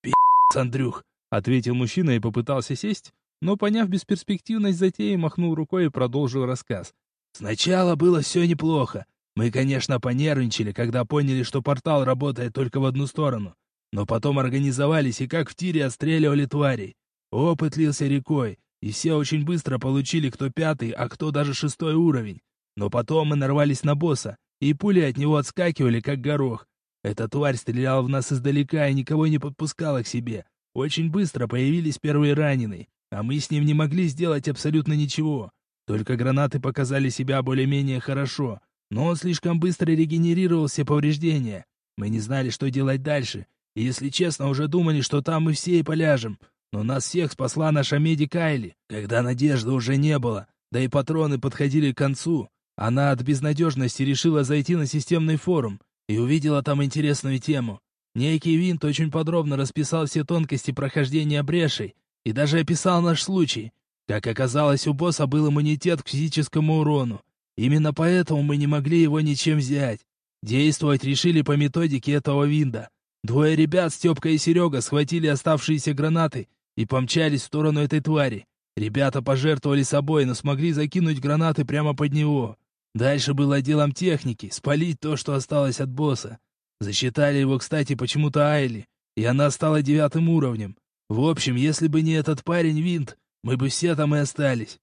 C: «Пи***ц, Андрюх!» — ответил мужчина и попытался сесть, но, поняв бесперспективность затеи, махнул рукой и продолжил рассказ. «Сначала было все неплохо. Мы, конечно, понервничали, когда поняли, что портал работает только в одну сторону. Но потом организовались и как в тире отстреливали тварей. Опыт лился рекой, и все очень быстро получили кто пятый, а кто даже шестой уровень. Но потом мы нарвались на босса, и пули от него отскакивали, как горох. Эта тварь стреляла в нас издалека и никого не подпускала к себе. Очень быстро появились первые раненые, а мы с ним не могли сделать абсолютно ничего. Только гранаты показали себя более-менее хорошо, но он слишком быстро регенерировал все повреждения. Мы не знали, что делать дальше, если честно, уже думали, что там мы все и поляжем. Но нас всех спасла наша Меди Кайли, когда надежды уже не было, да и патроны подходили к концу. Она от безнадежности решила зайти на системный форум и увидела там интересную тему. Некий Винт очень подробно расписал все тонкости прохождения брешей и даже описал наш случай. Как оказалось, у босса был иммунитет к физическому урону. Именно поэтому мы не могли его ничем взять. Действовать решили по методике этого Винда. Двое ребят, Степка и Серега, схватили оставшиеся гранаты и помчались в сторону этой твари. Ребята пожертвовали собой, но смогли закинуть гранаты прямо под него. Дальше было делом техники, спалить то, что осталось от босса. Засчитали его, кстати, почему-то Айли, и она стала девятым уровнем. В общем, если бы не этот парень Винт, мы бы все там и остались.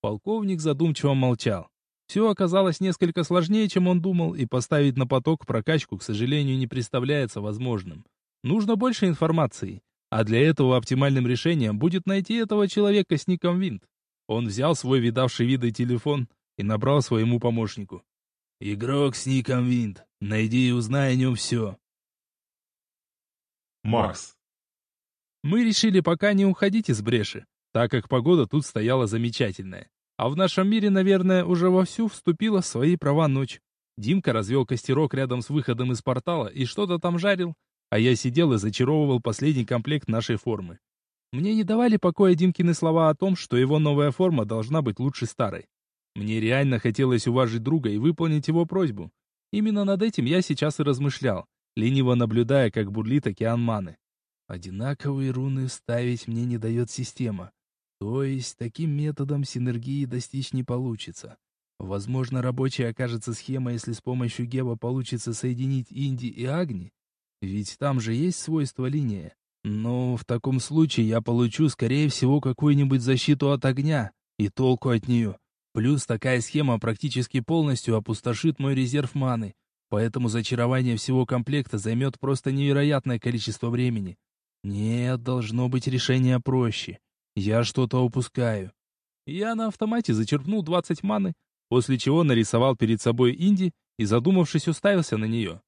C: Полковник задумчиво молчал. Все оказалось несколько сложнее, чем он думал, и поставить на поток прокачку, к сожалению, не представляется возможным. Нужно больше информации. А для этого оптимальным решением будет найти этого человека с ником Винт. Он взял свой видавший виды телефон и набрал своему помощнику. «Игрок с ником Винт. Найди и узнай о нем все».
B: Макс.
C: Мы решили пока не уходить из бреши, так как погода тут стояла замечательная. А в нашем мире, наверное, уже вовсю вступила в свои права ночь. Димка развел костерок рядом с выходом из портала и что-то там жарил, а я сидел и зачаровывал последний комплект нашей формы. Мне не давали покоя Димкины слова о том, что его новая форма должна быть лучше старой. Мне реально хотелось уважить друга и выполнить его просьбу. Именно над этим я сейчас и размышлял, лениво наблюдая, как бурлит океан маны. Одинаковые руны ставить мне не дает система. То есть таким методом синергии достичь не получится. Возможно, рабочей окажется схема, если с помощью Геба получится соединить Инди и Агни, ведь там же есть свойство линия.
A: Ну, в таком случае я получу, скорее всего, какую-нибудь защиту от огня и толку от нее. Плюс такая схема практически полностью опустошит мой резерв маны, поэтому зачарование всего комплекта займет просто невероятное количество времени. Нет, должно быть решение проще. Я что-то упускаю. Я на автомате зачерпнул 20 маны, после чего нарисовал перед собой Инди и, задумавшись, уставился на нее.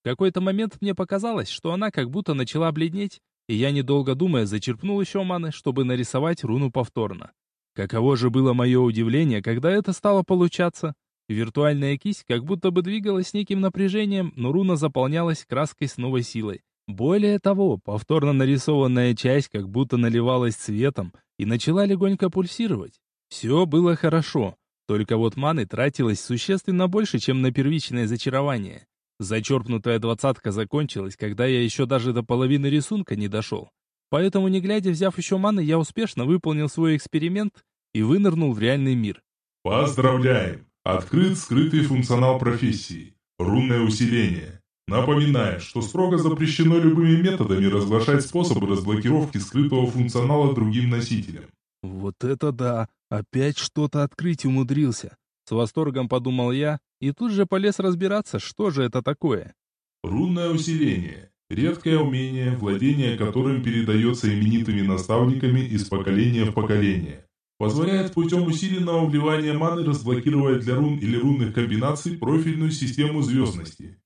A: В какой-то момент мне показалось, что она как будто начала бледнеть, и я, недолго думая, зачерпнул еще маны, чтобы нарисовать руну повторно. Каково же было мое удивление, когда это стало получаться. Виртуальная кисть как будто бы двигалась неким напряжением, но руна заполнялась краской с новой силой. Более того, повторно нарисованная часть как будто наливалась цветом и начала легонько пульсировать. Все было хорошо, только вот маны тратилось существенно больше, чем на первичное зачарование. Зачерпнутая двадцатка закончилась, когда я еще даже до половины рисунка не дошел. Поэтому, не глядя, взяв еще маны, я успешно выполнил свой эксперимент и вынырнул в реальный мир.
B: Поздравляем! Открыт скрытый функционал профессии. Рунное усиление. Напоминает, что строго запрещено любыми методами разглашать способы разблокировки скрытого функционала другим носителям.
A: Вот это да! Опять что-то открыть умудрился. С восторгом подумал я и тут же полез разбираться, что же это такое.
B: Рунное усиление. Редкое умение, владение которым передается именитыми наставниками из поколения в поколение. Позволяет путем усиленного вливания маны разблокировать для рун или рунных комбинаций профильную систему звездности.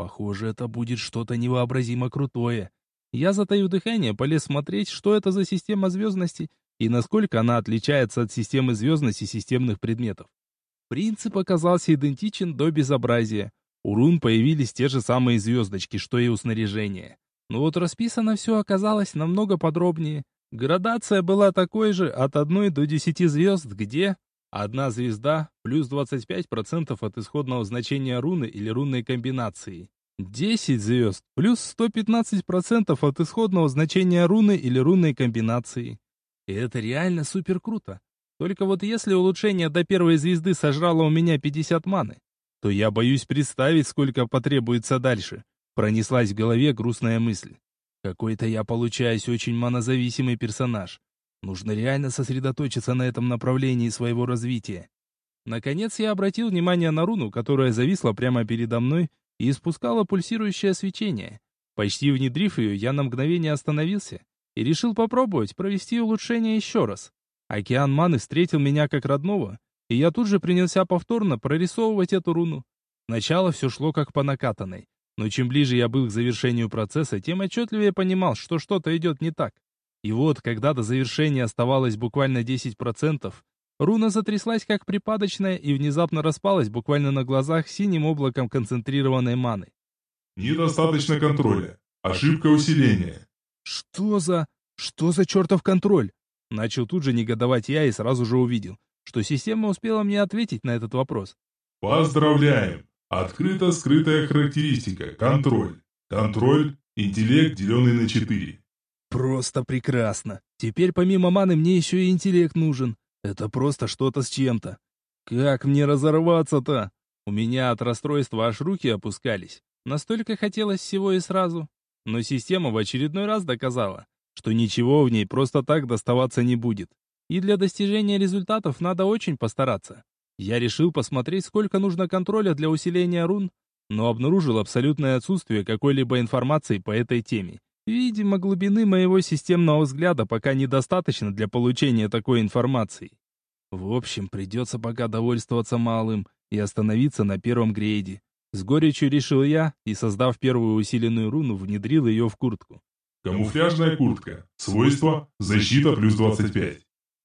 A: Похоже, это будет что-то невообразимо крутое. Я, затаив дыхание, полез смотреть, что это за система звездности и насколько она отличается от системы звездности системных предметов. Принцип оказался идентичен до безобразия. У рун появились те же самые звездочки, что и у снаряжения. Но вот расписано все оказалось намного подробнее. Градация была такой же от 1 до 10 звезд, где одна звезда плюс 25% от исходного значения руны или рунной комбинации. 10 звезд плюс 115% от исходного значения руны или рунной комбинации. И это реально супер круто. Только вот если улучшение до первой звезды сожрало у меня 50 маны, то я боюсь представить, сколько потребуется дальше. Пронеслась в голове грустная мысль. Какой-то я получаюсь очень манозависимый персонаж. Нужно реально сосредоточиться на этом направлении своего развития. Наконец я обратил внимание на руну, которая зависла прямо передо мной и испускала пульсирующее свечение. Почти внедрив ее, я на мгновение остановился и решил попробовать провести улучшение еще раз. Океан маны встретил меня как родного, и я тут же принялся повторно прорисовывать эту руну. Сначала все шло как по накатанной, но чем ближе я был к завершению процесса, тем отчетливее понимал, что что-то идет не так. И вот, когда до завершения оставалось буквально 10%, руна затряслась как припадочная и внезапно распалась буквально на глазах синим облаком концентрированной маны.
B: Недостаточно контроля. Ошибка усиления.
A: Что за... Что за чертов контроль? Начал тут же негодовать я и сразу же увидел, что система успела мне ответить на этот вопрос.
B: Поздравляем! Открыта скрытая характеристика – контроль. Контроль – интеллект, деленный на 4.
A: Просто прекрасно. Теперь помимо маны мне еще и интеллект нужен. Это просто что-то с чем-то. Как мне разорваться-то? У меня от расстройства аж руки опускались. Настолько хотелось всего и сразу. Но система в очередной раз доказала, что ничего в ней просто так доставаться не будет. И для достижения результатов надо очень постараться. Я решил посмотреть, сколько нужно контроля для усиления рун, но обнаружил абсолютное отсутствие какой-либо информации по этой теме. Видимо, глубины моего системного взгляда пока недостаточно для получения такой информации. В общем, придется пока довольствоваться малым и остановиться на первом грейде. С горечью решил я и, создав первую усиленную руну, внедрил ее в куртку.
B: Камуфляжная куртка. Свойство – защита плюс 25.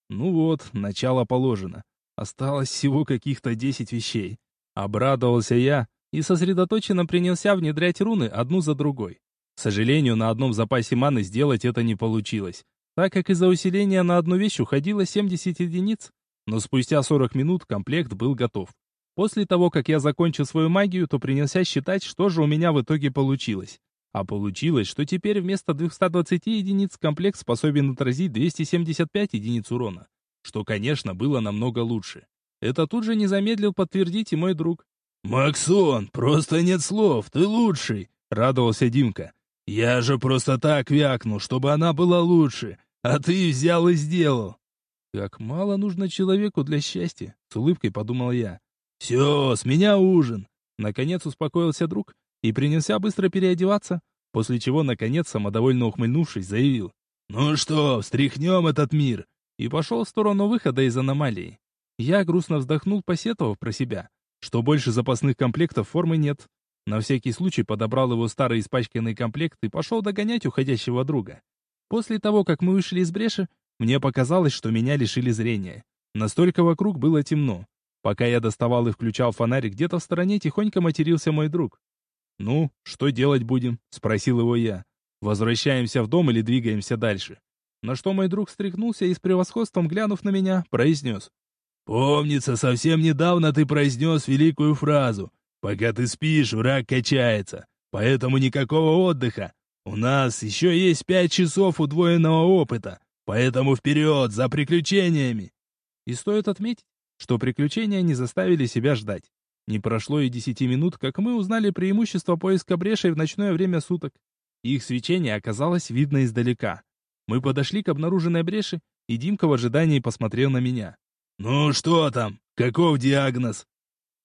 A: Ну вот, начало положено. Осталось всего каких-то 10 вещей. Обрадовался я и сосредоточенно принялся внедрять руны одну за другой. К сожалению, на одном запасе маны сделать это не получилось, так как из-за усиления на одну вещь уходило 70 единиц, но спустя 40 минут комплект был готов. После того, как я закончил свою магию, то принялся считать, что же у меня в итоге получилось. А получилось, что теперь вместо 220 единиц комплект способен отразить 275 единиц урона. Что, конечно, было намного лучше. Это тут же не замедлил подтвердить и мой друг. «Максон, просто нет слов, ты лучший!» — радовался Димка.
C: Я же просто так вякнул, чтобы она была лучше, а ты взял и сделал. Как мало нужно человеку для счастья, с улыбкой подумал я. Все, с меня ужин. Наконец успокоился друг и принялся быстро переодеваться, после чего, наконец, самодовольно ухмыльнувшись, заявил. «Ну что, встряхнем этот мир!» и пошел в сторону выхода из аномалии. Я грустно вздохнул, посетовав про себя, что больше запасных комплектов формы нет. На всякий случай подобрал его старый испачканный комплект и пошел догонять уходящего друга. После того, как мы вышли из бреши, мне показалось, что меня лишили зрения. Настолько вокруг было темно. Пока я доставал и включал фонарик, где-то в стороне тихонько матерился мой друг. «Ну, что делать будем?» — спросил его я. «Возвращаемся в дом или двигаемся дальше?» На что мой друг встряхнулся и с превосходством, глянув на меня, произнес. «Помнится, совсем недавно ты произнес великую фразу. Пока ты спишь, враг качается. Поэтому никакого отдыха. У нас еще есть пять часов удвоенного опыта. Поэтому вперед, за приключениями!» И стоит отметить, что приключения не заставили себя ждать. Не прошло и десяти минут, как мы узнали преимущество поиска брешей в ночное время суток. Их свечение оказалось видно издалека. Мы подошли к обнаруженной бреши, и Димка в ожидании посмотрел на меня. «Ну что там? Каков диагноз?»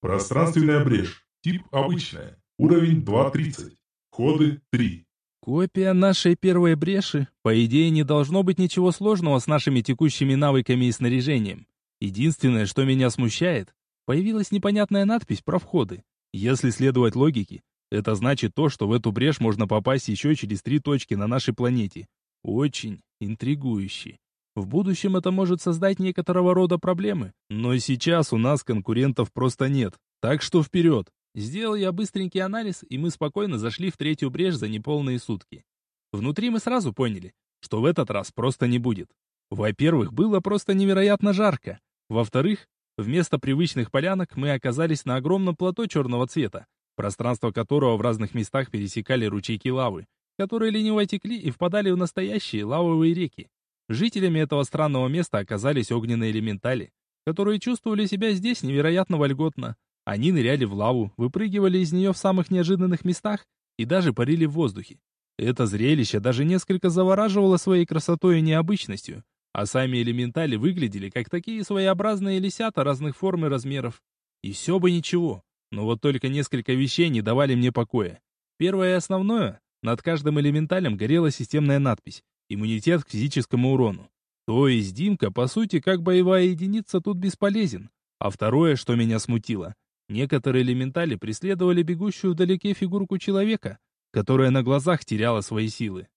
B: Пространственная брешь. Тип обычная. Уровень 2.30. Ходы 3.
A: Копия нашей первой бреши. По идее, не должно быть ничего сложного с нашими текущими навыками и снаряжением. Единственное, что меня смущает, появилась непонятная надпись про входы. Если следовать логике, это значит то, что в эту брешь можно попасть еще через три точки на нашей планете. Очень интригующе. В будущем это может создать некоторого рода проблемы, но сейчас у нас конкурентов просто нет. Так что вперед! Сделал я быстренький анализ, и мы спокойно зашли в третью брешь за неполные сутки. Внутри мы сразу поняли, что в этот раз просто не будет. Во-первых, было просто невероятно жарко. Во-вторых, вместо привычных полянок мы оказались на огромном плато черного цвета, пространство которого в разных местах пересекали ручейки лавы, которые лениво текли и впадали в настоящие лавовые реки. Жителями этого странного места оказались огненные элементали, которые чувствовали себя здесь невероятно вольготно. Они ныряли в лаву, выпрыгивали из нее в самых неожиданных местах и даже парили в воздухе. Это зрелище даже несколько завораживало своей красотой и необычностью, а сами элементали выглядели как такие своеобразные лисята разных форм и размеров. И все бы ничего, но вот только несколько вещей не давали мне покоя. Первое и основное над каждым элементалем горела системная надпись «Иммунитет к физическому урону». То есть Димка, по сути, как боевая единица тут бесполезен. А второе, что меня смутило, некоторые элементали преследовали бегущую вдалеке фигурку человека, которая на глазах теряла свои силы.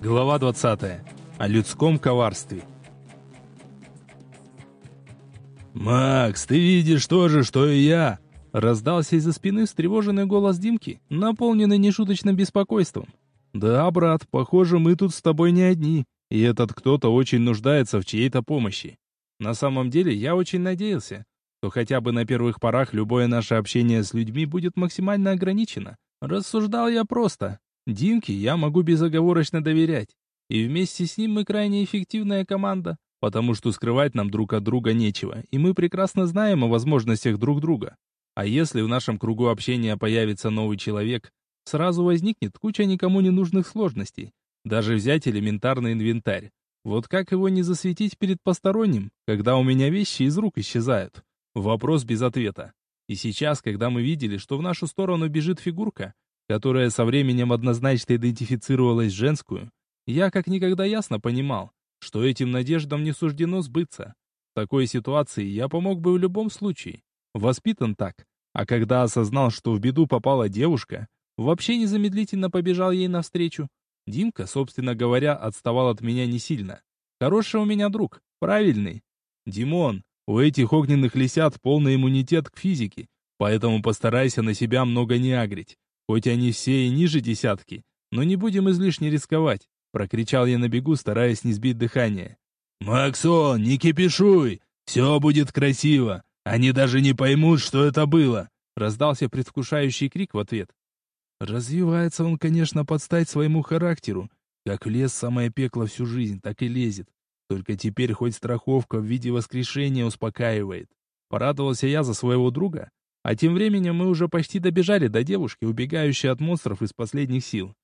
A: Глава 20. О людском коварстве. «Макс, ты видишь то же, что и я!» Раздался из-за спины встревоженный голос Димки, наполненный нешуточным беспокойством. «Да, брат, похоже, мы тут с тобой не одни, и этот кто-то очень нуждается в чьей-то помощи. На самом деле, я очень надеялся, что хотя бы на первых порах любое наше общение с людьми будет максимально ограничено. Рассуждал я просто. Димке я могу безоговорочно доверять. И вместе с ним мы крайне эффективная команда, потому что скрывать нам друг от друга нечего, и мы прекрасно знаем о возможностях друг друга. А если в нашем кругу общения появится новый человек, сразу возникнет куча никому не нужных сложностей. Даже взять элементарный инвентарь. Вот как его не засветить перед посторонним, когда у меня вещи из рук исчезают? Вопрос без ответа. И сейчас, когда мы видели, что в нашу сторону бежит фигурка, которая со временем однозначно идентифицировалась женскую, я как никогда ясно понимал, что этим надеждам не суждено сбыться. В такой ситуации я помог бы в любом случае. Воспитан так. А когда осознал, что в беду попала девушка, вообще незамедлительно побежал ей навстречу. Димка, собственно говоря, отставал от меня не сильно. Хороший у меня друг, правильный. Димон, у этих огненных лисят полный иммунитет к физике, поэтому постарайся на себя много не агрить. Хоть они все и ниже десятки, но не будем излишне рисковать, прокричал я на бегу, стараясь не сбить дыхание. Максон, не кипишуй, все будет красиво. Они даже не поймут, что это было!» Раздался предвкушающий крик в ответ. Развивается он, конечно, под стать своему характеру. Как лез самое пекло всю жизнь, так и лезет. Только теперь хоть страховка в виде воскрешения успокаивает. Порадовался я за своего друга, А тем временем мы уже почти добежали до девушки, убегающей от монстров из последних сил.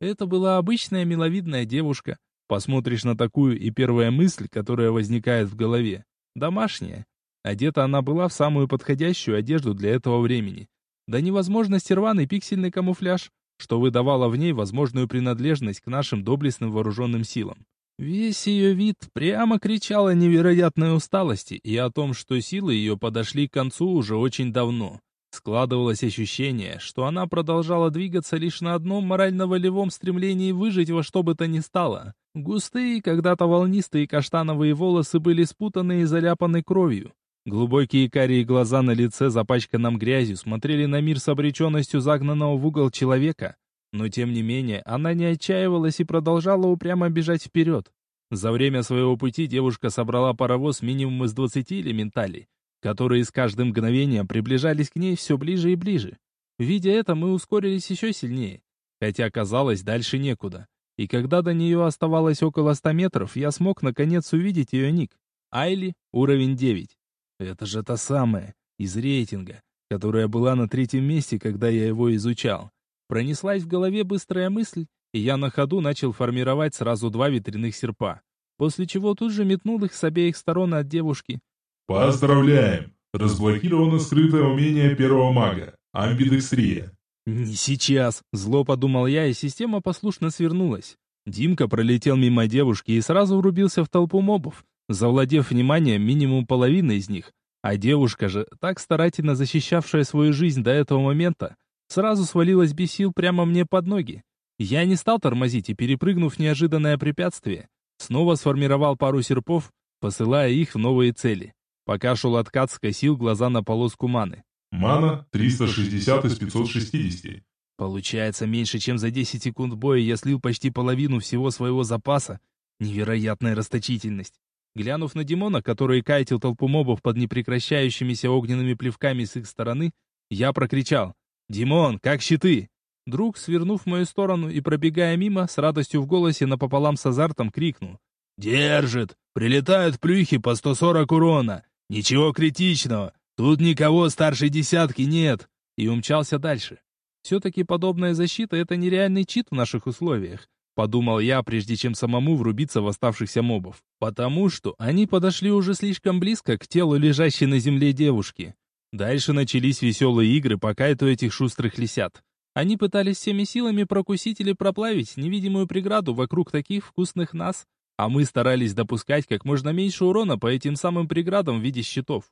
A: Это была обычная миловидная девушка. Посмотришь на такую, и первая мысль, которая возникает в голове – домашняя. Одета она была в самую подходящую одежду для этого времени. До невозможности рваный пиксельный камуфляж, что выдавало в ней возможную принадлежность к нашим доблестным вооруженным силам. Весь ее вид прямо кричал о невероятной усталости и о том, что силы ее подошли к концу уже очень давно. Складывалось ощущение, что она продолжала двигаться лишь на одном морально-волевом стремлении выжить во что бы то ни стало. Густые, когда-то волнистые каштановые волосы были спутаны и заляпаны кровью. Глубокие карие глаза на лице, запачканном грязью, смотрели на мир с обреченностью загнанного в угол человека, но тем не менее, она не отчаивалась и продолжала упрямо бежать вперед. За время своего пути девушка собрала паровоз минимум из 20 элементалей, которые с каждым мгновением приближались к ней все ближе и ближе. Видя это, мы ускорились еще сильнее, хотя казалось, дальше некуда. И когда до нее оставалось около 100 метров, я смог наконец увидеть ее ник. Айли, уровень 9. Это же та самая, из рейтинга, которая была на третьем месте, когда я его изучал. Пронеслась в голове быстрая мысль, и я на ходу начал формировать сразу два ветряных серпа, после чего тут же метнул их с обеих сторон от девушки.
B: Поздравляем! Разблокировано скрытое умение первого мага, амбидекстрия.
A: «Не сейчас», — зло подумал я, и система послушно свернулась. Димка пролетел мимо девушки и сразу врубился в толпу мобов, завладев вниманием минимум половины из них. А девушка же, так старательно защищавшая свою жизнь до этого момента, сразу свалилась без сил прямо мне под ноги. Я не стал тормозить и, перепрыгнув неожиданное препятствие, снова сформировал пару серпов, посылая их в новые цели. Пока шел откат, скосил глаза на полоску маны.
B: Мана 360 из 560.
A: Получается, меньше чем за 10 секунд боя я слил почти половину всего своего запаса. Невероятная расточительность. Глянув на Димона, который кайтил толпу мобов под непрекращающимися огненными плевками с их стороны, я прокричал «Димон, как щиты!» Друг, свернув в мою сторону и пробегая мимо, с радостью в голосе напополам с азартом крикнул «Держит! Прилетают плюхи по 140 урона! Ничего критичного! Тут никого старше десятки нет!» И умчался дальше. Все-таки подобная защита — это нереальный чит в наших условиях. Подумал я, прежде чем самому врубиться в оставшихся мобов. Потому что они подошли уже слишком близко к телу лежащей на земле девушки. Дальше начались веселые игры по кайту этих шустрых лисят. Они пытались всеми силами прокусить или проплавить невидимую преграду вокруг таких вкусных нас, а мы старались допускать как можно меньше урона по этим самым преградам в виде щитов.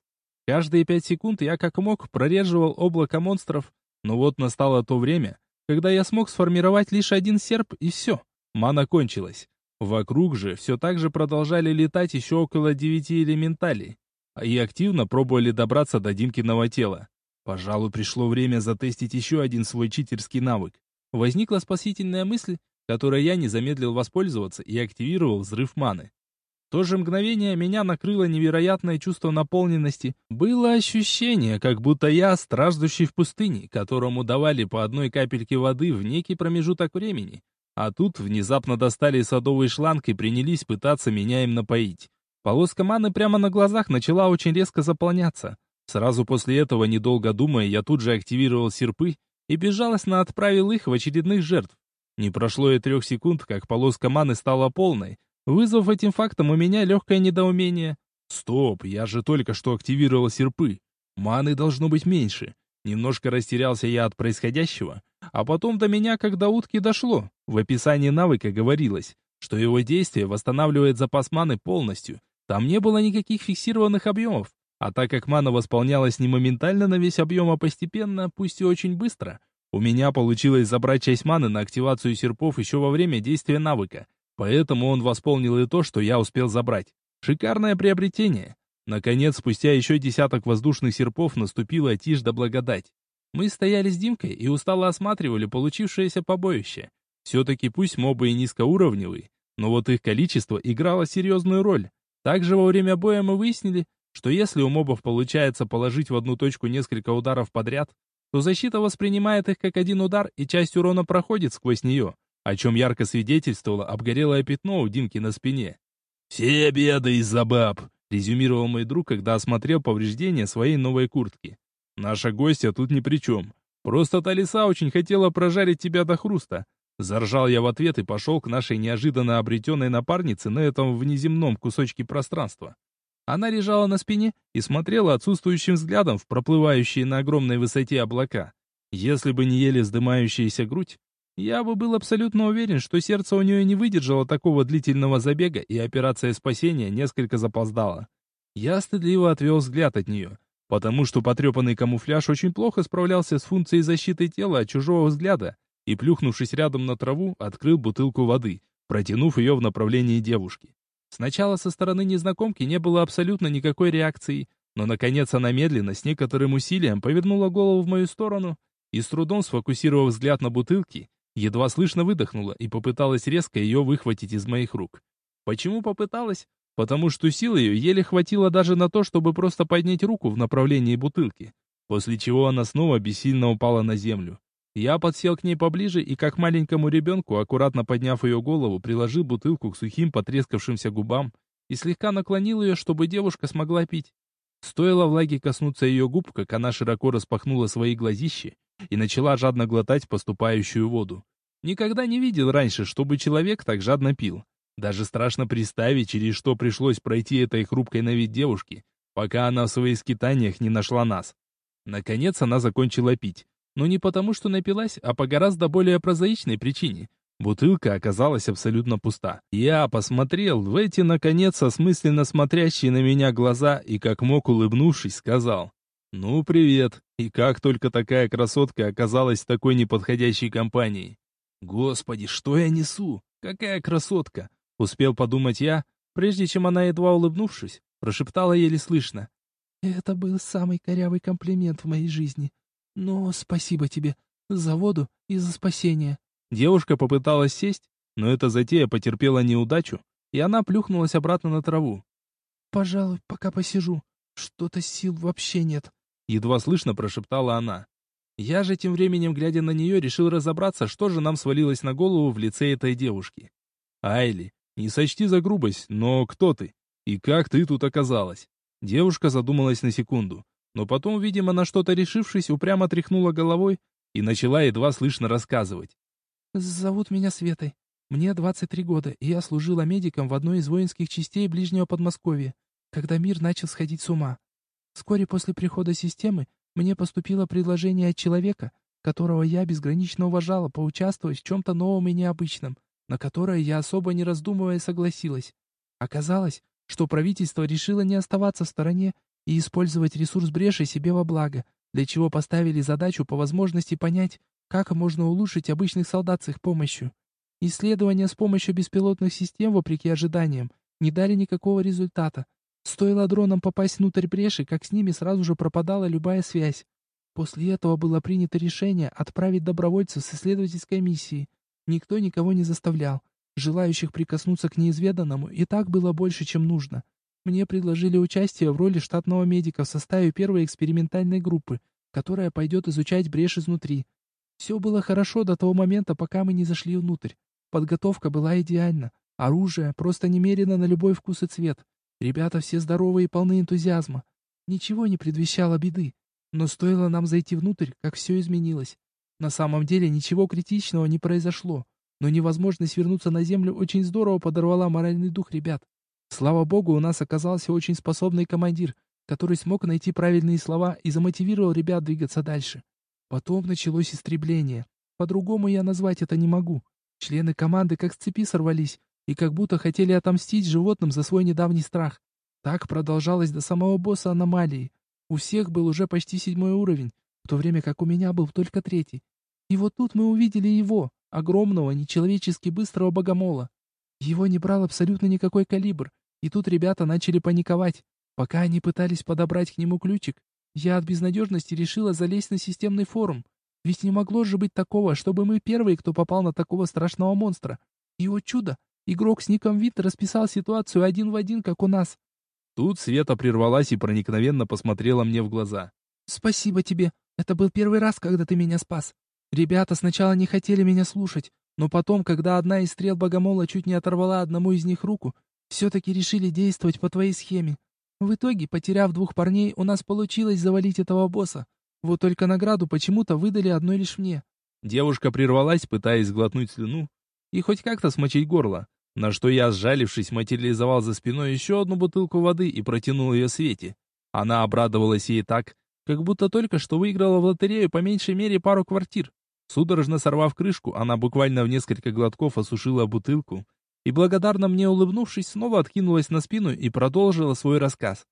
A: Каждые пять секунд я как мог прореживал облако монстров, но вот настало то время, когда я смог сформировать лишь один серп и все. Мана кончилась. Вокруг же все так же продолжали летать еще около девяти элементалей. И активно пробовали добраться до Димкиного тела. Пожалуй, пришло время затестить еще один свой читерский навык. Возникла спасительная мысль, которой я не замедлил воспользоваться и активировал взрыв маны. В то же мгновение меня накрыло невероятное чувство наполненности. Было ощущение, как будто я страждущий в пустыне, которому давали по одной капельке воды в некий промежуток времени. А тут внезапно достали садовый шланг и принялись пытаться меня им напоить. Полоска маны прямо на глазах начала очень резко заполняться. Сразу после этого, недолго думая, я тут же активировал серпы и безжалостно отправил их в очередных жертв. Не прошло и трех секунд, как полоска маны стала полной, вызвав этим фактом у меня легкое недоумение. Стоп, я же только что активировал серпы. Маны должно быть меньше. Немножко растерялся я от происходящего, а потом до меня, до утки, дошло. В описании навыка говорилось, что его действие восстанавливает запас маны полностью. Там не было никаких фиксированных объемов. А так как мана восполнялась не моментально на весь объем, а постепенно, пусть и очень быстро, у меня получилось забрать часть маны на активацию серпов еще во время действия навыка. Поэтому он восполнил и то, что я успел забрать. Шикарное приобретение. Наконец, спустя еще десяток воздушных серпов наступила тишь да благодать. Мы стояли с Димкой и устало осматривали получившееся побоище. Все-таки пусть мобы и низкоуровневые, но вот их количество играло серьезную роль. Также во время боя мы выяснили, что если у мобов получается положить в одну точку несколько ударов подряд, то защита воспринимает их как один удар и часть урона проходит сквозь нее, о чем ярко свидетельствовало обгорелое пятно у Димки на спине. «Все беды из-за баб», — резюмировал мой друг, когда осмотрел повреждения своей новой куртки. Наша гостья тут ни при чем. Просто та лиса очень хотела прожарить тебя до хруста. Заржал я в ответ и пошел к нашей неожиданно обретенной напарнице на этом внеземном кусочке пространства. Она лежала на спине и смотрела отсутствующим взглядом в проплывающие на огромной высоте облака. Если бы не еле вздымающаяся грудь, я бы был абсолютно уверен, что сердце у нее не выдержало такого длительного забега, и операция спасения несколько запоздала. Я стыдливо отвел взгляд от нее, потому что потрепанный камуфляж очень плохо справлялся с функцией защиты тела от чужого взгляда, и, плюхнувшись рядом на траву, открыл бутылку воды, протянув ее в направлении девушки. Сначала со стороны незнакомки не было абсолютно никакой реакции, но, наконец, она медленно, с некоторым усилием, повернула голову в мою сторону и, с трудом сфокусировав взгляд на бутылке, едва слышно выдохнула и попыталась резко ее выхватить из моих рук. Почему попыталась? Потому что сил ее еле хватило даже на то, чтобы просто поднять руку в направлении бутылки, после чего она снова бессильно упала на землю. Я подсел к ней поближе и, как маленькому ребенку, аккуратно подняв ее голову, приложил бутылку к сухим потрескавшимся губам и слегка наклонил ее, чтобы девушка смогла пить. Стоило влаге коснуться ее губ, как она широко распахнула свои глазищи и начала жадно глотать поступающую воду. Никогда не видел раньше, чтобы человек так жадно пил. Даже страшно представить, через что пришлось пройти этой хрупкой на вид девушке, пока она в своих скитаниях не нашла нас. Наконец она закончила пить. Но не потому, что напилась, а по гораздо более прозаичной причине. Бутылка оказалась абсолютно пуста. Я посмотрел в эти, наконец, осмысленно смотрящие на меня глаза и, как мог улыбнувшись, сказал «Ну, привет, и как только такая красотка оказалась в такой неподходящей компании?» «Господи, что я несу? Какая красотка! Успел подумать я, прежде чем она, едва улыбнувшись, прошептала еле слышно. «Это был самый корявый комплимент в моей жизни. Но спасибо тебе за воду и за спасение». Девушка попыталась сесть, но эта затея потерпела неудачу, и она плюхнулась обратно на траву. «Пожалуй, пока посижу. Что-то сил вообще нет», — едва слышно прошептала она. Я же тем временем, глядя на нее, решил разобраться, что же нам свалилось на голову в лице этой девушки. Айли, не сочти за грубость, но кто ты? И как ты тут оказалась? Девушка задумалась на секунду, но потом, видимо, на что-то решившись, упрямо тряхнула головой и начала едва слышно рассказывать. «Зовут меня Светой. Мне 23 года, и я служила медиком в одной из воинских частей Ближнего Подмосковья, когда мир начал сходить с ума. Вскоре после прихода системы мне поступило предложение от человека, которого я безгранично уважала, поучаствовать в чем-то новом и необычном на которое я особо не раздумывая согласилась. Оказалось, что правительство решило не оставаться в стороне и использовать ресурс бреши себе во благо, для чего поставили задачу по возможности понять, как можно улучшить обычных солдат с их помощью. Исследования с помощью беспилотных систем, вопреки ожиданиям, не дали никакого результата. Стоило дронам попасть внутрь бреши, как с ними сразу же пропадала любая связь. После этого было принято решение отправить добровольцев с исследовательской миссией, Никто никого не заставлял. Желающих прикоснуться к неизведанному и так было больше, чем нужно. Мне предложили участие в роли штатного медика в составе первой экспериментальной группы, которая пойдет изучать брешь изнутри. Все было хорошо до того момента, пока мы не зашли внутрь. Подготовка была идеальна. Оружие просто немерено на любой вкус и цвет. Ребята все здоровые и полны энтузиазма. Ничего не предвещало беды. Но стоило нам зайти внутрь, как все изменилось. На самом деле ничего критичного не произошло, но невозможность вернуться на землю очень здорово подорвала моральный дух ребят. Слава богу, у нас оказался очень способный командир, который смог найти правильные слова и замотивировал ребят двигаться дальше. Потом началось истребление. По-другому я назвать это не могу. Члены команды как с цепи сорвались и как будто хотели отомстить животным за свой недавний страх. Так продолжалось до самого босса аномалии. У всех был уже почти седьмой уровень, в то время как у меня был только третий. И вот тут мы увидели его, огромного, нечеловечески быстрого богомола. Его не брал абсолютно никакой калибр, и тут ребята начали паниковать. Пока они пытались подобрать к нему ключик, я от безнадежности решила залезть на системный форум. Ведь не могло же быть такого, чтобы мы первые, кто попал на такого страшного монстра. И вот чудо, игрок с ником Вит расписал ситуацию один в один, как у нас. Тут Света прервалась и проникновенно посмотрела мне в глаза. «Спасибо тебе. Это был первый раз, когда ты меня спас. Ребята сначала не хотели меня слушать, но потом, когда одна из стрел богомола чуть не оторвала одному из них руку, все-таки решили действовать по твоей схеме. В итоге, потеряв двух парней, у нас получилось завалить этого босса.
D: Вот только награду почему-то выдали одной лишь мне.
A: Девушка прервалась, пытаясь сглотнуть слюну и хоть как-то смочить горло, на что я, сжалившись, материализовал за спиной еще одну бутылку воды и протянул ее Свете. Она обрадовалась ей так, как будто только что выиграла в лотерею по меньшей мере пару квартир. Судорожно сорвав крышку, она буквально в несколько глотков осушила бутылку и, благодарно мне улыбнувшись, снова откинулась на спину и продолжила свой рассказ.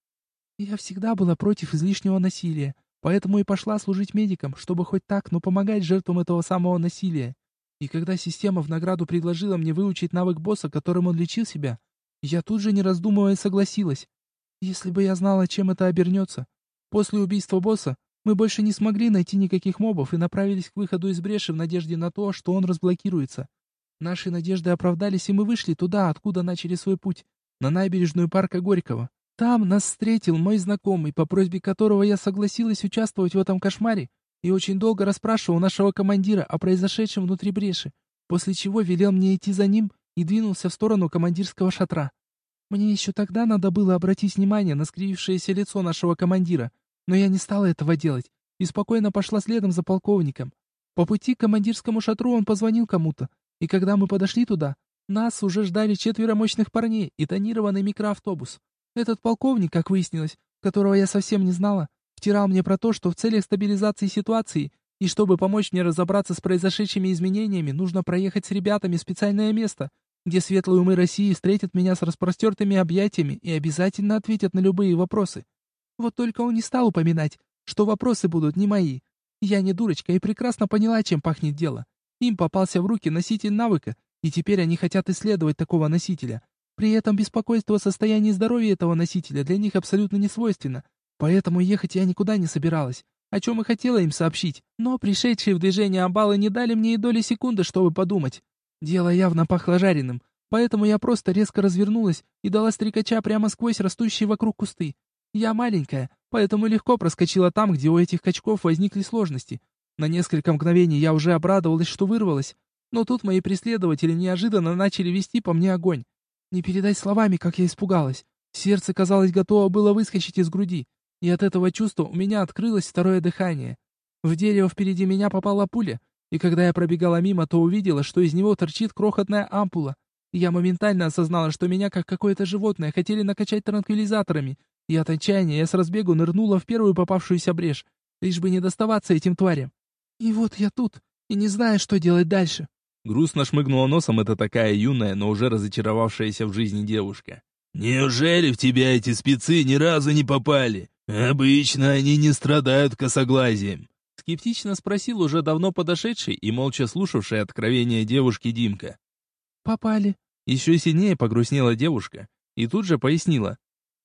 D: «Я всегда была против излишнего насилия, поэтому и пошла служить медиком, чтобы хоть так, но помогать жертвам этого самого насилия. И когда система в награду предложила мне выучить навык босса, которым он лечил себя, я тут же, не раздумывая, согласилась. Если бы я знала, чем это обернется. После убийства босса мы больше не смогли найти никаких мобов и направились к выходу из бреши в надежде на то, что он разблокируется. Наши надежды оправдались, и мы вышли туда, откуда начали свой путь, на набережную парка Горького. Там нас встретил мой знакомый, по просьбе которого я согласилась участвовать в этом кошмаре, и очень долго расспрашивал нашего командира о произошедшем внутри бреши, после чего велел мне идти за ним и двинулся в сторону командирского шатра. Мне еще тогда надо было обратить внимание на скривившееся лицо нашего командира, но я не стала этого делать и спокойно пошла следом за полковником. По пути к командирскому шатру он позвонил кому-то, и когда мы подошли туда, нас уже ждали четверо мощных парней и тонированный микроавтобус. Этот полковник, как выяснилось, которого я совсем не знала, втирал мне про то, что в целях стабилизации ситуации и чтобы помочь мне разобраться с произошедшими изменениями, нужно проехать с ребятами специальное место, где светлые умы России встретят меня с распростертыми объятиями и обязательно ответят на любые вопросы. Вот только он не стал упоминать, что вопросы будут не мои. Я не дурочка и прекрасно поняла, чем пахнет дело. Им попался в руки носитель навыка, и теперь они хотят исследовать такого носителя. При этом беспокойство о состоянии здоровья этого носителя для них абсолютно не свойственно. Поэтому ехать я никуда не собиралась, о чем и хотела им сообщить. Но пришедшие в движение амбалы не дали мне и доли секунды, чтобы подумать. Дело явно пахло жареным, поэтому я просто резко развернулась и дала стрекача прямо сквозь растущие вокруг кусты. Я маленькая, поэтому легко проскочила там, где у этих качков возникли сложности. На несколько мгновений я уже обрадовалась, что вырвалась, но тут мои преследователи неожиданно начали вести по мне огонь. Не передать словами, как я испугалась. Сердце, казалось, готово было выскочить из груди, и от этого чувства у меня открылось второе дыхание. В дерево впереди меня попала пуля, и когда я пробегала мимо, то увидела, что из него торчит крохотная ампула. Я моментально осознала, что меня, как какое-то животное, хотели накачать транквилизаторами, и от отчаяния я с разбегу нырнула в первую попавшуюся брешь, лишь бы не доставаться этим тварям. И вот я тут, и не знаю, что делать дальше.
A: Грустно шмыгнула носом эта такая юная, но уже разочаровавшаяся в жизни девушка. «Неужели в тебя эти спецы ни разу не попали? Обычно они не страдают косоглазием». Скептично спросил уже давно подошедший и молча слушавший откровения девушки Димка.
D: «Попали».
A: Еще сильнее погрустнела девушка и тут же пояснила.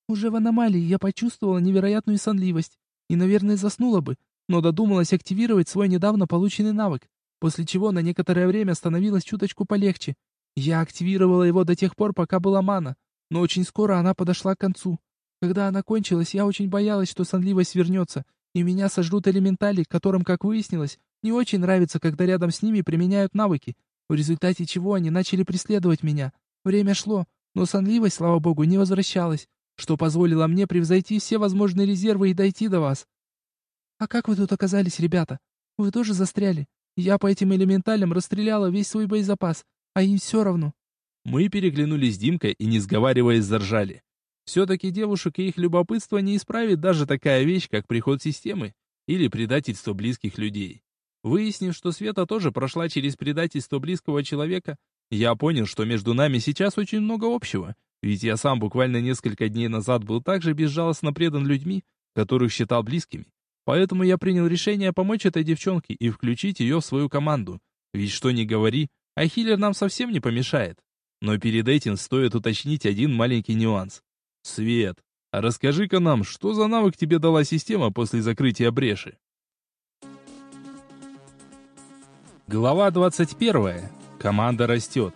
D: «Уже в аномалии я почувствовала невероятную сонливость и, наверное, заснула бы, но додумалась активировать свой недавно полученный навык, после чего на некоторое время становилось чуточку полегче. Я активировала его до тех пор, пока была мана, но очень скоро она подошла к концу. Когда она кончилась, я очень боялась, что сонливость вернется, и меня сожрут элементали, которым, как выяснилось, не очень нравится, когда рядом с ними применяют навыки, в результате чего они начали преследовать меня. Время шло, но сонливость, слава богу, не возвращалась, что позволило мне превзойти все возможные резервы и дойти до вас. «А как вы тут оказались, ребята? Вы тоже застряли? Я по этим элементалям расстреляла весь свой боезапас, а им все равно».
A: Мы переглянулись с Димкой и, не сговариваясь, заржали. Все-таки девушек и их любопытство не исправит даже такая вещь, как приход системы или предательство близких людей. Выяснив, что Света тоже прошла через предательство близкого человека, я понял, что между нами сейчас очень много общего, ведь я сам буквально несколько дней назад был также безжалостно предан людьми, которых считал близкими. Поэтому я принял решение помочь этой девчонке и включить ее в свою команду. Ведь что ни говори, а хилер нам совсем не помешает. Но перед этим стоит уточнить один маленький нюанс. Свет, а расскажи-ка нам, что за навык тебе дала система после закрытия бреши? Глава 21. Команда растет.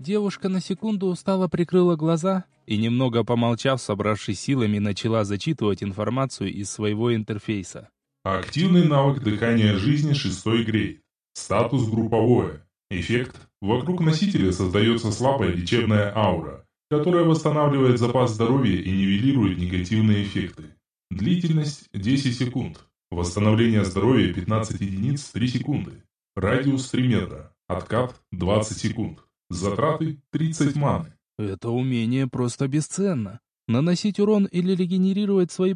D: Девушка на секунду устало прикрыла глаза
A: и, немного помолчав, собравшись силами, начала зачитывать информацию из своего интерфейса.
B: Активный навык дыхания жизни шестой грейд. Статус групповое. Эффект. Вокруг носителя создается слабая лечебная аура, которая восстанавливает запас здоровья и нивелирует негативные эффекты. Длительность 10 секунд. Восстановление здоровья 15 единиц 3 секунды. Радиус 3 метра. Откат 20 секунд. Затраты 30 маны.
A: Это умение просто бесценно. Наносить урон или регенерировать свои